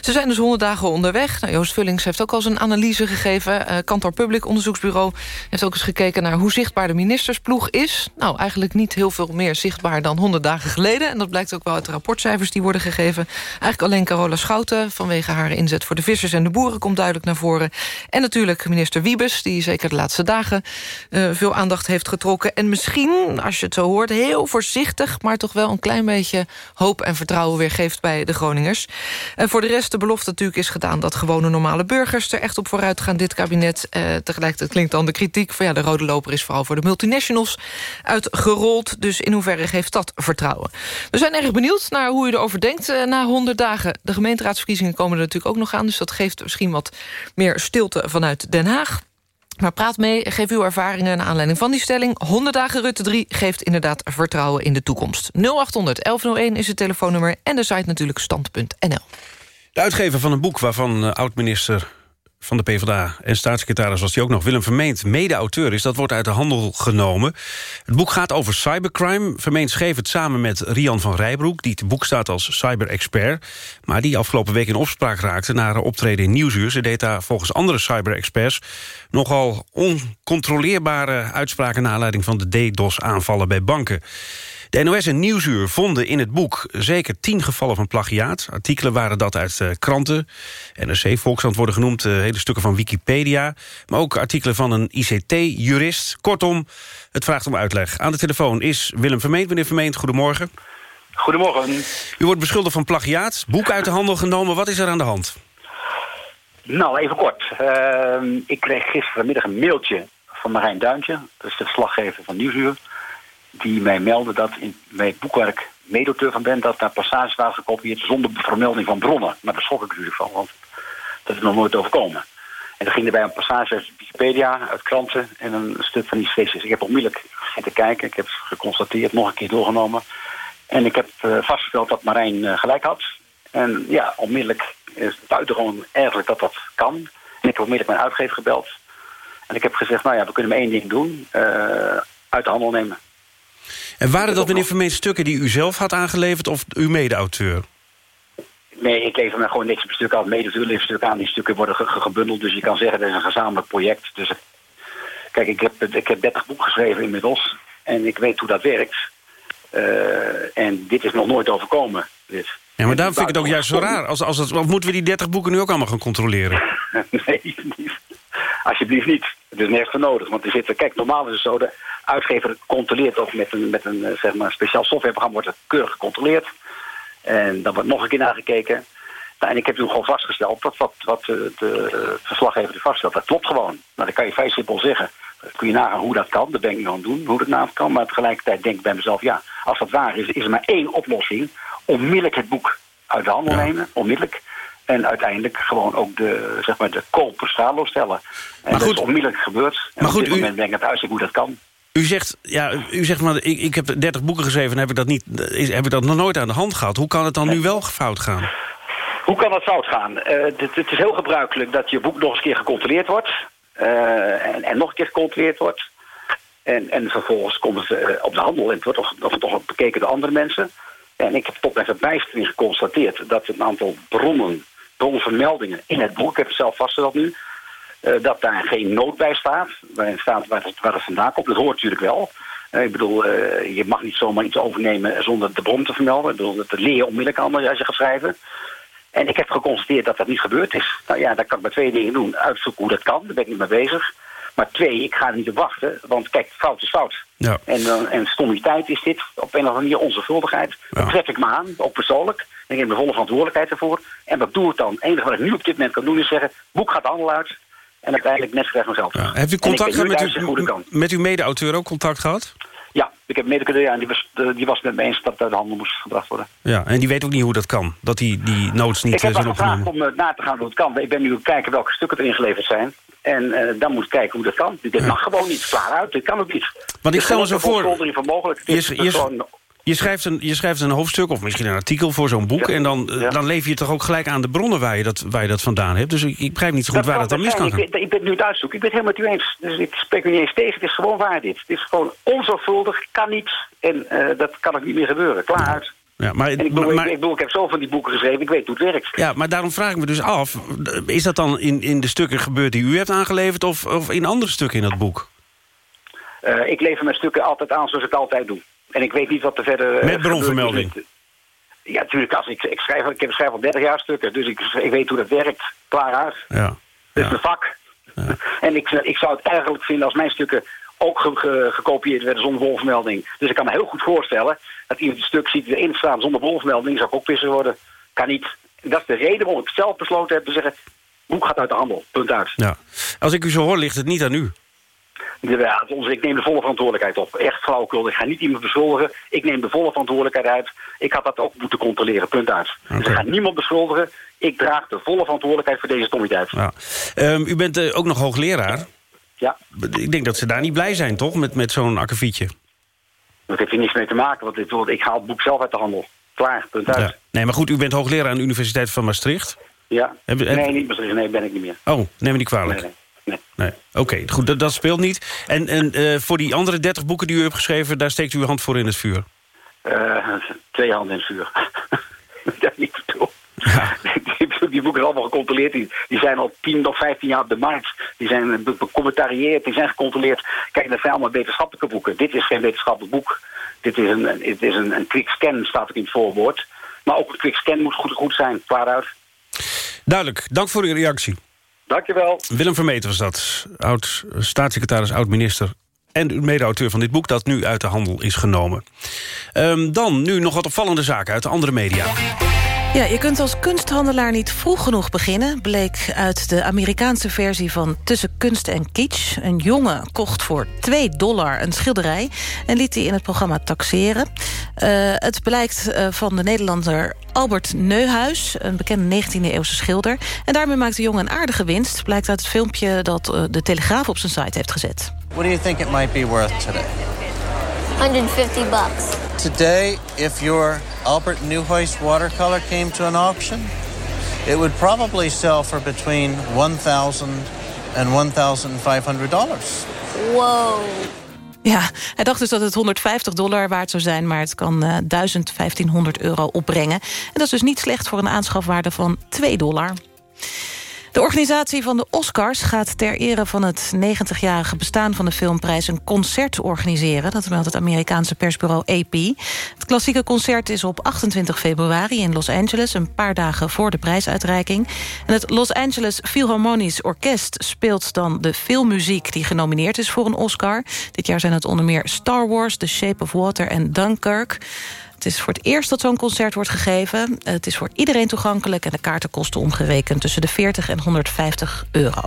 Ze zijn dus 100 dagen onderweg. Nou, Joost Vullings heeft ook al zijn analyse gegeven. Uh, Kantor Public Onderzoeksbureau heeft ook eens gekeken... naar hoe zichtbaar de ministersploeg is. Nou, eigenlijk niet heel veel meer zichtbaar dan 100 dagen geleden. En dat blijkt ook wel uit de rapportcijfers die worden gegeven. Eigenlijk alleen Carola Schouten vanwege haar inzet voor de vissers en de boeren... komt duidelijk naar voren. En natuurlijk minister Wiebes, die zeker de laatste dagen uh, veel aandacht heeft getrokken. En misschien, als je het zo hoort, heel voorzichtig... maar toch wel een klein beetje hoop en vertrouwen weer geeft bij de Groningers. En voor de rest de belofte natuurlijk is gedaan... dat gewone normale burgers er echt op vooruit gaan, dit kabinet. Uh, tegelijkertijd klinkt dan de kritiek van... ja, de rode loper is vooral voor de multinationals uitgerold. Dus in hoeverre geeft dat vertrouwen? We zijn erg benieuwd naar hoe u erover denkt uh, na 100 dagen. De gemeenteraadsverkiezingen komen er natuurlijk ook nog aan... dus dat geeft misschien wat meer stilte vanuit Den Haag. Maar praat mee, geef uw ervaringen naar aanleiding van die stelling. 100 dagen Rutte 3 geeft inderdaad vertrouwen in de toekomst. 0800 1101 is het telefoonnummer en de site natuurlijk stand.nl. De uitgever van een boek waarvan uh, oud-minister van de PvdA en staatssecretaris was hij ook nog... Willem Vermeend, mede-auteur is, dat wordt uit de handel genomen. Het boek gaat over cybercrime. Vermeend schreef het samen met Rian van Rijbroek... die te boek staat als cyber-expert... maar die afgelopen week in opspraak raakte... naar optreden in Nieuwsuur. Ze deed daar volgens andere cyber-experts... nogal oncontroleerbare uitspraken... naar aanleiding van de DDoS-aanvallen bij banken. De NOS en Nieuwsuur vonden in het boek zeker tien gevallen van plagiaat. Artikelen waren dat uit uh, kranten. NRC, Volkskrant worden genoemd, uh, hele stukken van Wikipedia. Maar ook artikelen van een ICT-jurist. Kortom, het vraagt om uitleg. Aan de telefoon is Willem Vermeend. Meneer Vermeend, goedemorgen. Goedemorgen. U wordt beschuldigd van plagiaat, boek uit de handel genomen. Wat is er aan de hand? Nou, even kort. Uh, ik kreeg gisterenmiddag een mailtje van Marijn Duintje. Dat is de verslaggever van Nieuwsuur. Die mij meldde dat in mijn boekwerk mede van ben... dat daar passages waren gekopieerd zonder vermelding van bronnen. Maar daar schrok ik natuurlijk van, want dat is nog nooit overkomen. En er ging erbij een passage uit Wikipedia, uit kranten... en een stuk van die feestjes. Ik heb onmiddellijk zitten kijken. Ik heb geconstateerd, nog een keer doorgenomen. En ik heb uh, vastgesteld dat Marijn uh, gelijk had. En ja, onmiddellijk is het buitengewoon ergelijk dat dat kan. En ik heb onmiddellijk mijn uitgever gebeld. En ik heb gezegd, nou ja, we kunnen maar één ding doen. Uh, uit de handel nemen. En waren dat, meneer Vermeen, stukken die u zelf had aangeleverd... of uw mede-auteur? Nee, ik lever me gewoon niks op stuk aan. Mede-auteur levert stuk aan. Die stukken worden ge gebundeld. Dus je kan zeggen, dat is een gezamenlijk project. Dus kijk, ik heb, ik heb 30 boeken geschreven inmiddels. En ik weet hoe dat werkt. Uh, en dit is nog nooit overkomen. Dit. Ja, maar daarom vind ik het ook juist zo raar. Als, als het, of moeten we die 30 boeken nu ook allemaal gaan controleren? nee, niet. Alsjeblieft niet. Het is nergens voor nodig. Want er zitten, kijk, normaal is het zo, de uitgever controleert ook met een, met een zeg maar, speciaal softwareprogramma, wordt het keurig gecontroleerd. En dan wordt nog een keer nagekeken. Nou, en ik heb toen gewoon vastgesteld dat wat, wat de, de verslaggever er vaststelt, dat klopt gewoon. Nou, dan kan je vrij simpel zeggen. Dan kun je nagaan hoe dat kan, dat ben ik aan het doen, hoe dat nou kan. Maar tegelijkertijd denk ik bij mezelf, ja, als dat waar is, is er maar één oplossing. Onmiddellijk het boek uit de handel ja. nemen, onmiddellijk. En uiteindelijk gewoon ook de, zeg maar, de stellen. En maar goed, dat is onmiddellijk gebeurd. En maar goed, op dit moment ben ik het uitzoeken hoe dat kan. U zegt, ja, u zegt maar, ik, ik heb 30 boeken geschreven en heb ik, dat niet, heb ik dat nog nooit aan de hand gehad. Hoe kan het dan nu wel fout gaan? Hoe kan het fout gaan? Uh, het, het, is heel gebruikelijk dat je boek nog eens een keer gecontroleerd wordt. Uh, en, en, nog een keer gecontroleerd wordt. En, en vervolgens komt het uh, op de handel en het wordt toch, of toch bekeken door andere mensen. En ik heb tot mijn verbijstering geconstateerd dat een aantal bronnen, bronvermeldingen in het boek, ik heb zelf vastgesteld nu, uh, dat daar geen nood bij staat, waarin staat waar het, waar het vandaan komt. Dat hoort natuurlijk wel. Uh, ik bedoel, uh, je mag niet zomaar iets overnemen zonder de bron te vermelden. Ik bedoel, dat leer je onmiddellijk anders als je gaat schrijven. En ik heb geconstateerd dat dat niet gebeurd is. Nou ja, dan kan ik maar twee dingen doen. Uitzoeken hoe dat kan, daar ben ik niet mee bezig. Maar twee, ik ga er niet op wachten, want kijk, fout is fout. Ja. En, uh, en stommiteit is dit, op een of andere manier onzorgvuldigheid. Ja. Dat tref ik me aan, ook persoonlijk. Ik neem de volle verantwoordelijkheid ervoor. En wat doe ik dan? Het enige wat ik nu op dit moment kan doen is zeggen... boek gaat de handel uit en uiteindelijk net krijg terug. Ja. Heeft u contact gehad met, u, met uw mede-auteur ook contact gehad? Ja, ik heb mede ja, die was, die was met me eens dat de handel moest gebracht worden. Ja, en die weet ook niet hoe dat kan, dat die, die notes niet ik heb zijn opgenomen. om na te gaan hoe het kan. Ik ben nu aan het kijken welke stukken erin geleverd zijn. En uh, dan moet ik kijken hoe dat kan. Dit ja. mag gewoon niet. Klaar uit, dit kan ook niet. Want ik stel me zo voor... Van mogelijk. Je, je, je, gewoon... je, schrijft een, je schrijft een hoofdstuk of misschien een artikel voor zo'n boek... Ja. en dan, ja. dan lever je toch ook gelijk aan de bronnen waar je dat, waar je dat vandaan hebt. Dus ik, ik begrijp niet zo goed dat waar dat dan mis kan gaan. Ik, ik ben nu het uitzoeken. Ik ben het helemaal met u eens. Dus ik spreek u niet eens tegen. Het is gewoon waar dit. Het is gewoon onzorgvuldig, kan niet. En uh, dat kan ook niet meer gebeuren. Klaar uit. Ja, maar, en ik, bedoel, maar, ik, ik, bedoel, ik heb zo van die boeken geschreven, ik weet hoe het werkt. Ja, maar daarom vraag ik me dus af... is dat dan in, in de stukken gebeurd die u hebt aangeleverd... of, of in andere stukken in dat boek? Uh, ik lever mijn stukken altijd aan zoals ik altijd doe. En ik weet niet wat er verder... Met bronvermelding? Ja, natuurlijk. Als ik, ik, schrijf, ik heb schrijf al 30 jaar stukken, dus ik, ik weet hoe dat werkt. Klaar uit. Ja. Dat is mijn vak. Ja. En ik, ik zou het eigenlijk vinden als mijn stukken ook ge ge gekopieerd werden zonder bolvermelding. Dus ik kan me heel goed voorstellen dat iemand een stuk ziet erin staan zonder bolvermelding, zou ik ook pisser worden. Kan niet. Dat is de reden waarom ik zelf besloten heb te zeggen, boek gaat uit de handel. Punt uit. Ja. Als ik u zo hoor, ligt het niet aan u. Ja, ik neem de volle verantwoordelijkheid op. Echt flauwekul. Ik ga niet iemand beschuldigen. Ik neem de volle verantwoordelijkheid uit. Ik had dat ook moeten controleren. Punt uit. Okay. Dus ik ga niemand beschuldigen. Ik draag de volle verantwoordelijkheid voor deze stommiteit. Ja. Um, u bent uh, ook nog hoogleraar. Ja. Ik denk dat ze daar niet blij zijn, toch? Met, met zo'n akkefietje. Dat heeft hier niks mee te maken. Want dit, ik haal het boek zelf uit de handel. Klaar, punt uit. Ja. Nee, maar goed, u bent hoogleraar aan de Universiteit van Maastricht. Ja. Heb, heb... Nee, niet Maastricht. Nee, ben ik niet meer. Oh, neem me niet kwalijk. Nee, nee. Nee. nee. Oké, okay, goed, dat, dat, speelt niet. En, en uh, voor die andere 30 boeken die u hebt geschreven... daar steekt u uw hand voor in het vuur? Uh, twee handen in het vuur. dat niet toe. Ja. Die boeken allemaal gecontroleerd. Die, die zijn al 10 of 15 jaar op de markt. Die zijn becommentarieerd, die zijn gecontroleerd. Kijk, dat zijn allemaal wetenschappelijke boeken. Dit is geen wetenschappelijk boek. Dit is een, het is een, een quick scan, staat er in het voorwoord. Maar ook een quick scan moet goed, goed zijn, uit. Duidelijk, dank voor uw reactie. Dankjewel. Willem Vermeter was dat, oud-staatssecretaris, oud-minister... en mede-auteur van dit boek dat nu uit de handel is genomen. Um, dan nu nog wat opvallende zaken uit de andere media. Ja, je kunt als kunsthandelaar niet vroeg genoeg beginnen... bleek uit de Amerikaanse versie van Tussen Kunst en Kitsch. Een jongen kocht voor 2 dollar een schilderij... en liet die in het programma taxeren. Uh, het blijkt uh, van de Nederlander Albert Neuhuis... een bekende 19e-eeuwse schilder. En daarmee maakt de jongen een aardige winst... blijkt uit het filmpje dat uh, de Telegraaf op zijn site heeft gezet. What do you think it might be worth today? 150 bucks. Today, if your Albert Neuhuis watercolor came to an auction, it would probably sell for between 1000 and 1500 dollars. Wow. Ja, hij dacht dus dat het 150 dollar waard zou zijn... maar het kan uh, 1500 euro opbrengen. En dat is dus niet slecht voor een aanschafwaarde van 2 dollar. De organisatie van de Oscars gaat ter ere van het 90-jarige bestaan van de filmprijs een concert organiseren. Dat meldt het Amerikaanse persbureau AP. Het klassieke concert is op 28 februari in Los Angeles, een paar dagen voor de prijsuitreiking. En het Los Angeles Philharmonisch Orkest speelt dan de filmmuziek die genomineerd is voor een Oscar. Dit jaar zijn het onder meer Star Wars, The Shape of Water en Dunkirk. Het is voor het eerst dat zo'n concert wordt gegeven. Het is voor iedereen toegankelijk en de kaarten kosten omgerekend... tussen de 40 en 150 euro.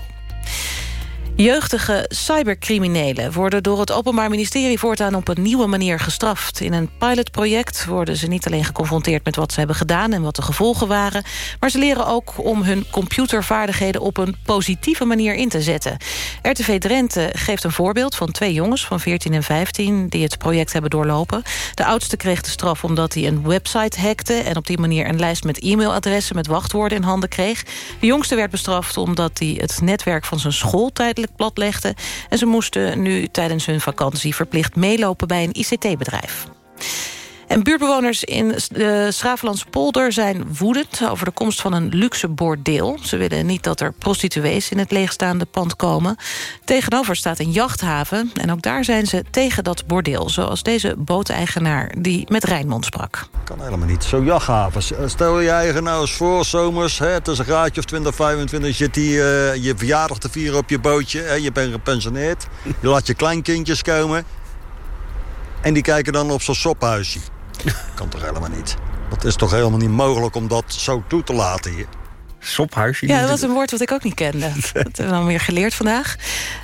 Jeugdige cybercriminelen worden door het Openbaar Ministerie voortaan op een nieuwe manier gestraft. In een pilotproject worden ze niet alleen geconfronteerd met wat ze hebben gedaan en wat de gevolgen waren, maar ze leren ook om hun computervaardigheden op een positieve manier in te zetten. RTV Drenthe geeft een voorbeeld van twee jongens van 14 en 15 die het project hebben doorlopen. De oudste kreeg de straf omdat hij een website hackte en op die manier een lijst met e-mailadressen met wachtwoorden in handen kreeg. De jongste werd bestraft omdat hij het netwerk van zijn school platlegden. En ze moesten nu tijdens hun vakantie verplicht meelopen bij een ICT-bedrijf. En buurtbewoners in de Schravenlandse polder zijn woedend... over de komst van een luxe bordeel. Ze willen niet dat er prostituees in het leegstaande pand komen. Tegenover staat een jachthaven. En ook daar zijn ze tegen dat bordeel. Zoals deze booteigenaar die met Rijnmond sprak. Kan helemaal niet. Zo jachthavens. Stel je eigen nou eens voor, zomers. Hè, het is een graadje of 20, 25. Je zit hier uh, je verjaardag te vieren op je bootje. Hè, je bent gepensioneerd. Je laat je kleinkindjes komen. En die kijken dan op zo'n sophuisje. kan toch helemaal niet? Dat is toch helemaal niet mogelijk om dat zo toe te laten hier? Sophuisje? Ja, dat was een woord wat ik ook niet kende. dat hebben we dan weer geleerd vandaag.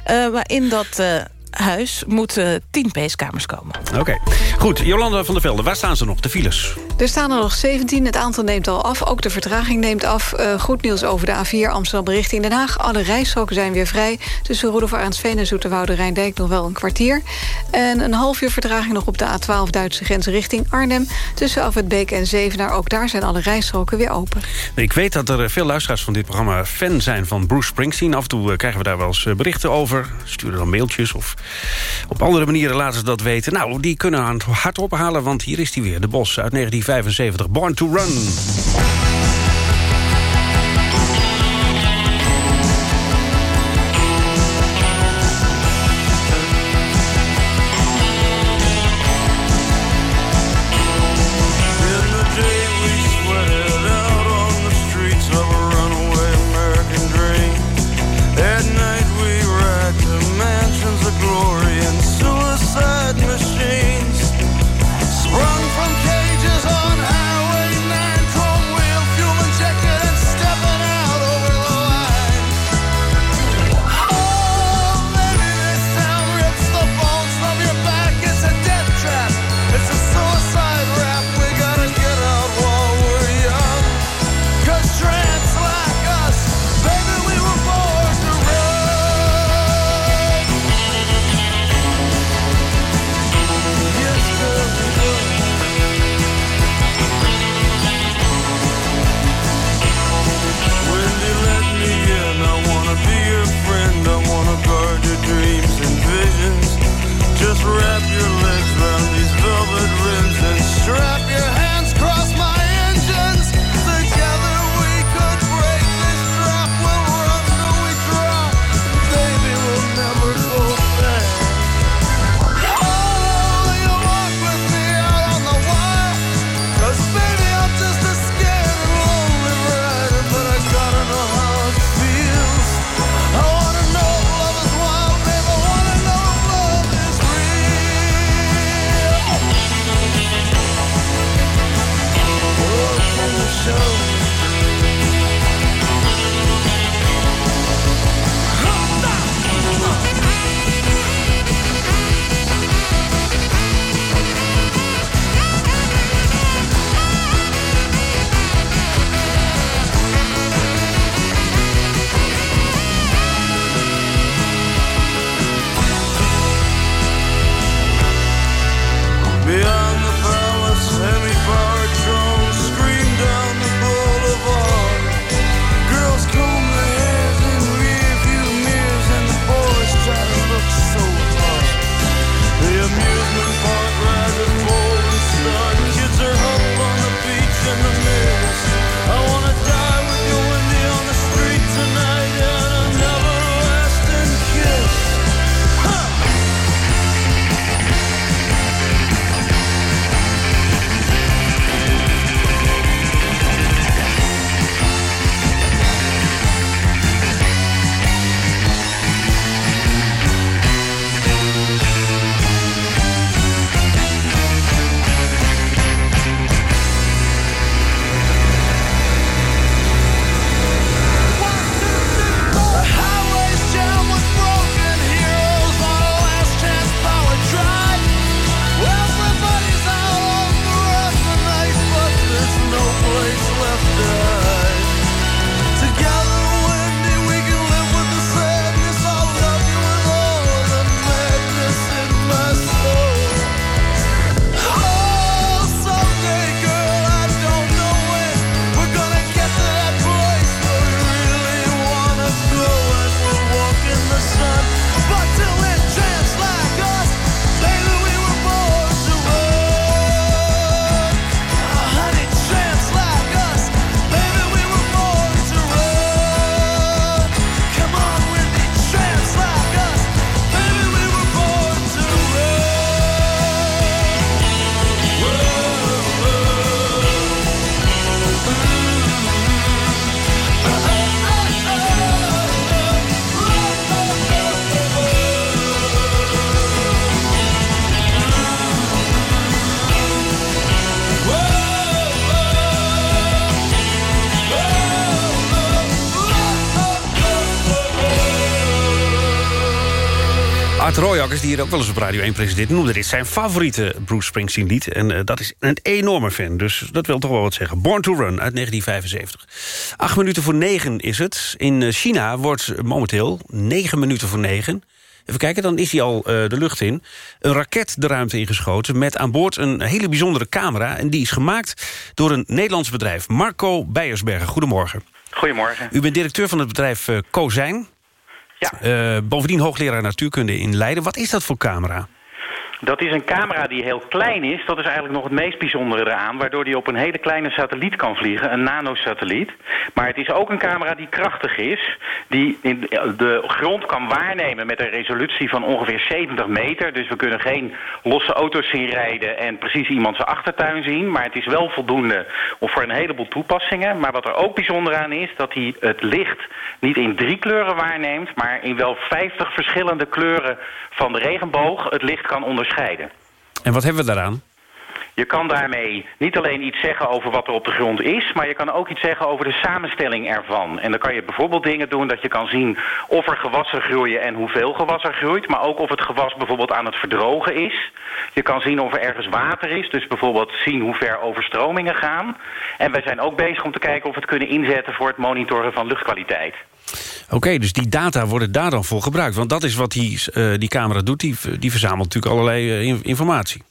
Uh, maar in dat... Uh, huis moeten 10 peeskamers komen. Oké. Goed, Jolanda van der Velde, waar staan ze nog, de files? Er staan er nog 17, het aantal neemt al af. Ook de vertraging neemt af. Uh, goed nieuws over de A4 Amsterdam richting Den Haag. Alle rijstroken zijn weer vrij. Tussen Roelof Arendsveen en Zoeterwoude Rijndijk nog wel een kwartier. En een half uur vertraging nog op de A12 Duitse grens richting Arnhem. Tussen Af het Beek en Zevenaar. Ook daar zijn alle rijstroken weer open. Ik weet dat er veel luisteraars van dit programma fan zijn van Bruce Springsteen. Af en toe eh, krijgen we daar wel eens eh, berichten over. Sturen dan mailtjes of op andere manieren laten ze dat weten. Nou, die kunnen aan het hart ophalen, want hier is hij weer. De Bos uit 1975, Born to Run. Hier ook wel eens op Radio 1 presenteert... noemde dit zijn favoriete Bruce Springsteen lied. En uh, dat is een enorme fan, dus dat wil toch wel wat zeggen. Born to Run uit 1975. Acht minuten voor negen is het. In eh, China wordt momenteel negen minuten voor negen... Even kijken, dan is hij al uh, de lucht in. Een raket de ruimte ingeschoten met aan boord een hele bijzondere camera. En die is gemaakt door een Nederlands bedrijf. Marco Beiersbergen, goedemorgen. Goedemorgen. U bent directeur van het bedrijf uh, Kozijn. Ja. Uh, bovendien hoogleraar natuurkunde in Leiden. Wat is dat voor camera? Dat is een camera die heel klein is. Dat is eigenlijk nog het meest bijzondere eraan. Waardoor die op een hele kleine satelliet kan vliegen. Een nanosatelliet. Maar het is ook een camera die krachtig is. Die de grond kan waarnemen met een resolutie van ongeveer 70 meter. Dus we kunnen geen losse auto's zien rijden en precies iemand zijn achtertuin zien. Maar het is wel voldoende voor een heleboel toepassingen. Maar wat er ook bijzonder aan is, dat hij het licht niet in drie kleuren waarneemt. Maar in wel 50 verschillende kleuren van de regenboog het licht kan onderscheiden. En wat hebben we daaraan? Je kan daarmee niet alleen iets zeggen over wat er op de grond is... maar je kan ook iets zeggen over de samenstelling ervan. En dan kan je bijvoorbeeld dingen doen dat je kan zien... of er gewassen groeien en hoeveel gewas er groeit... maar ook of het gewas bijvoorbeeld aan het verdrogen is. Je kan zien of er ergens water is, dus bijvoorbeeld zien hoe ver overstromingen gaan. En wij zijn ook bezig om te kijken of we het kunnen inzetten... voor het monitoren van luchtkwaliteit. Oké, dus die data worden daar dan voor gebruikt. Want dat is wat die, uh, die camera doet. Die, die verzamelt natuurlijk allerlei uh, informatie.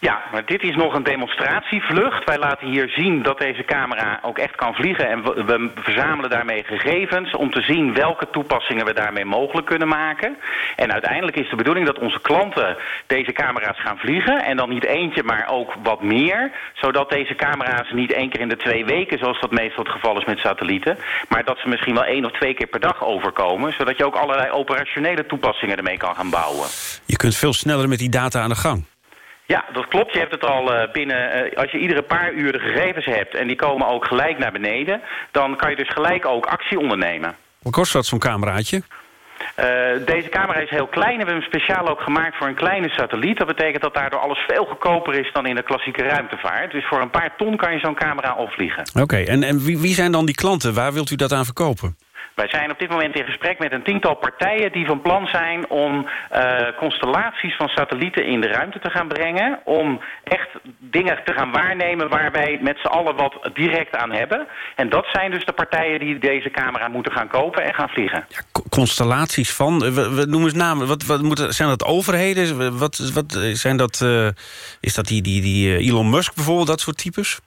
Ja, maar dit is nog een demonstratievlucht. Wij laten hier zien dat deze camera ook echt kan vliegen. En we, verzamelen daarmee gegevens om te zien welke toepassingen we daarmee mogelijk kunnen maken. En uiteindelijk is de bedoeling dat onze klanten deze camera's gaan vliegen. En dan niet eentje, maar ook wat meer. Zodat deze camera's niet één keer in de twee weken, zoals dat meestal het geval is met satellieten. Maar dat ze misschien wel één of twee keer per dag overkomen. Zodat je ook allerlei operationele toepassingen ermee kan gaan bouwen. Je kunt veel sneller met die data aan de gang. Ja, dat klopt. Je hebt het al uh, binnen... Uh, als je iedere paar uur de gegevens hebt... en die komen ook gelijk naar beneden... dan kan je dus gelijk ook actie ondernemen. Wat kost dat zo'n cameraatje? Uh, deze camera is heel klein. We hebben hem speciaal ook gemaakt voor een kleine satelliet. Dat betekent dat daardoor alles veel goedkoper is dan in de klassieke ruimtevaart. Dus voor een paar ton kan je zo'n camera opvliegen. Oké, okay, en, en wie, wie zijn dan die klanten? Waar wilt u dat aan verkopen? Wij zijn op dit moment in gesprek met een tiental partijen die van plan zijn om uh, constellaties van satellieten in de ruimte te gaan brengen. Om echt dingen te gaan waarnemen waar wij met z'n allen wat direct aan hebben. En dat zijn dus de partijen die deze camera moeten gaan kopen en gaan vliegen. Ja, constellaties van, we, we noemen eens namen. Wat, wat moeten, zijn dat overheden? Wat, wat zijn dat, is dat die, die, die Elon Musk bijvoorbeeld, dat soort types?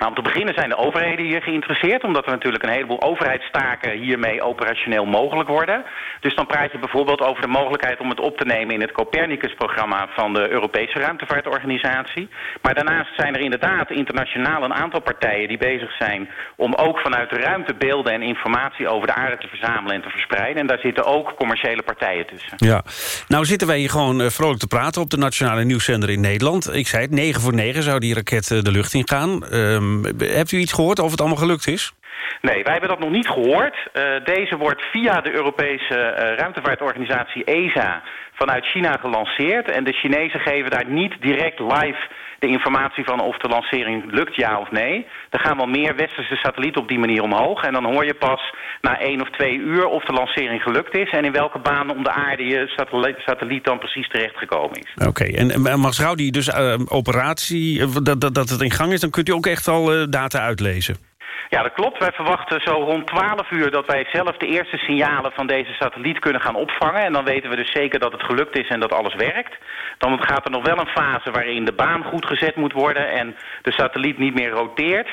Nou, om te beginnen zijn de overheden hier geïnteresseerd... omdat er natuurlijk een heleboel overheidstaken hiermee operationeel mogelijk worden. Dus dan praat je bijvoorbeeld over de mogelijkheid om het op te nemen... in het Copernicus-programma van de Europese Ruimtevaartorganisatie. Maar daarnaast zijn er inderdaad internationaal een aantal partijen... die bezig zijn om ook vanuit de ruimte beelden en informatie over de aarde te verzamelen en te verspreiden. En daar zitten ook commerciële partijen tussen. Ja, nou zitten wij hier gewoon uh, vrolijk te praten op de Nationale Nieuwszender in Nederland. Ik zei het, 9 voor 9 zou die raket uh, de lucht in gaan... Uh, hebt u iets gehoord of het allemaal gelukt is? Nee, wij hebben dat nog niet gehoord. Uh, deze wordt via de Europese uh, ruimtevaartorganisatie ESA vanuit China gelanceerd. En de Chinezen geven daar niet direct live de informatie van of de lancering lukt, ja of nee. Er gaan wel meer westerse satellieten op die manier omhoog. En dan hoor je pas na één of twee uur of de lancering gelukt is... en in welke baan om de aarde je satelliet, dan precies terechtgekomen is. Oké, en, en die dus uh, operatie, dat, dat, dat het in gang is... dan kunt u ook echt al uh, data uitlezen. Ja, dat klopt. Wij verwachten zo rond 12 uur dat wij zelf de eerste signalen van deze satelliet kunnen gaan opvangen. En dan weten we dus zeker dat het gelukt is en dat alles werkt. Dan gaat er nog wel een fase waarin de baan goed gezet moet worden en de satelliet niet meer roteert.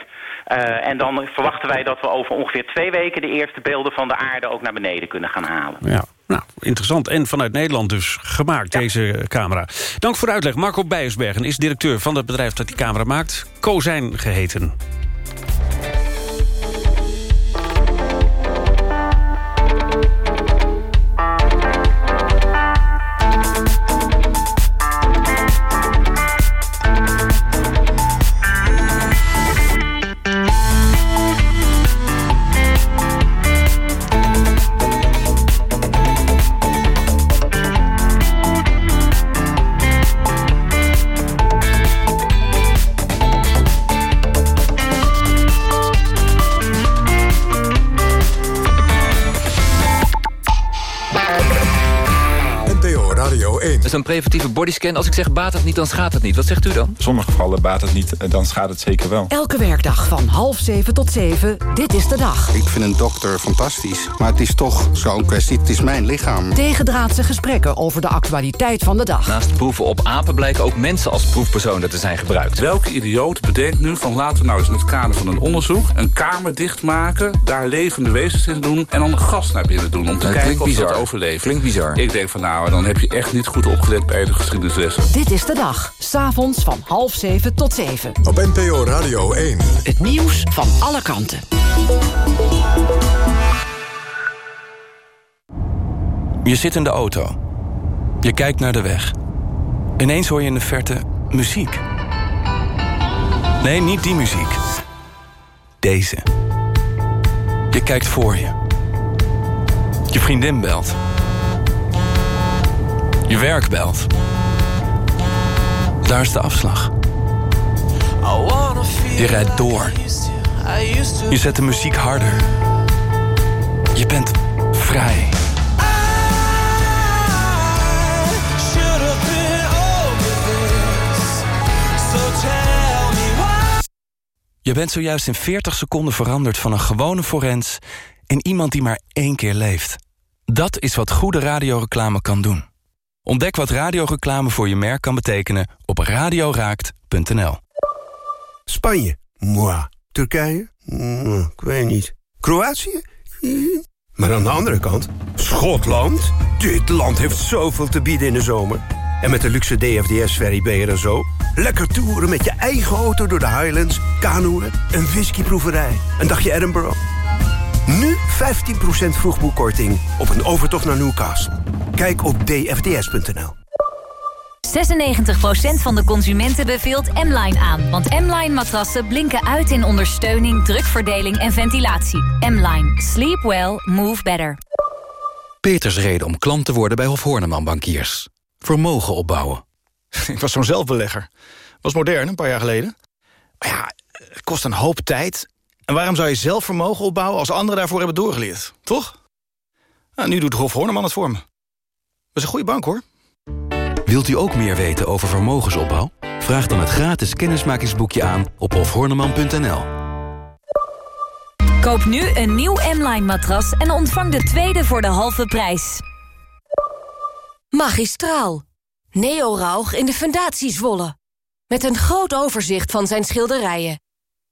Uh, en dan verwachten wij dat we over ongeveer twee weken de eerste beelden van de aarde ook naar beneden kunnen gaan halen. Ja. Nou, interessant. En vanuit Nederland dus gemaakt, ja. deze camera. Dank voor de uitleg. Marco Bijersbergen is directeur van het bedrijf dat die camera maakt. Kozijn geheten. Radio 1. Dat is een preventieve bodyscan. Als ik zeg baat het niet, dan schaadt het niet. Wat zegt u dan? In sommige gevallen baat het niet, dan schaadt het zeker wel. Elke werkdag van half zeven tot zeven. Dit is de dag. Ik vind een dokter fantastisch. Maar het is toch zo'n kwestie. Het is mijn lichaam. Tegendraadse gesprekken over de actualiteit van de dag. Naast proeven op apen blijken ook mensen als proefpersonen te zijn gebruikt. Welke idioot bedenkt nu van laten we nou eens in het kader van een onderzoek... een kamer dichtmaken, daar levende wezens in doen... en dan een gas naar binnen doen om te kijken of bizar. dat overleeft. Klinkt bizar. Ik denk van nou, dan heb je echt niet goed opgelet bij de geschiedenislessen. Dit is de dag. S'avonds van half zeven tot zeven. Op NPO Radio 1. Het nieuws van alle kanten. Je zit in de auto. Je kijkt naar de weg. Ineens hoor je in de verte muziek. Nee, niet die muziek. Deze. Je kijkt voor je. Je vriendin belt. Je werk belt. Daar is de afslag. Je rijdt door. Je zet de muziek harder. Je bent vrij. Je bent zojuist in 40 seconden veranderd van een gewone forens... in iemand die maar één keer leeft. Dat is wat goede radioreclame kan doen. Ontdek wat radioreclame voor je merk kan betekenen op radioraakt.nl. Spanje? Moi. Turkije? Ik weet niet. Kroatië? Maar aan de andere kant, Schotland? Dit land heeft zoveel te bieden in de zomer. En met de luxe DFDS-ferry ben je er zo. Lekker toeren met je eigen auto door de Highlands, kanoeën, een whiskyproeverij, een dagje Edinburgh. Nu 15% vroegboekkorting op een overtocht naar Newcastle. Kijk op dfds.nl. 96% van de consumenten beveelt M-Line aan. Want M-Line matrassen blinken uit in ondersteuning, drukverdeling en ventilatie. M-Line. Sleep well. Move better. Peters reden om klant te worden bij Hof Horneman Bankiers. Vermogen opbouwen. Ik was zo'n zelfbelegger. Was modern, een paar jaar geleden. Maar ja, het kost een hoop tijd. En waarom zou je zelf vermogen opbouwen als anderen daarvoor hebben doorgeleerd? Toch? Nou, nu doet Hof Horneman het voor me. Dat is een goede bank, hoor. Wilt u ook meer weten over vermogensopbouw? Vraag dan het gratis kennismakingsboekje aan op hofhorneman.nl. Koop nu een nieuw M-Line matras en ontvang de tweede voor de halve prijs. Magistraal. Neo Rauch in de Fundatie Zwolle. Met een groot overzicht van zijn schilderijen.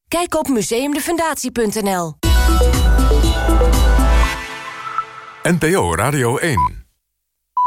Kijk op museumdefundatie.nl. NPO Radio 1.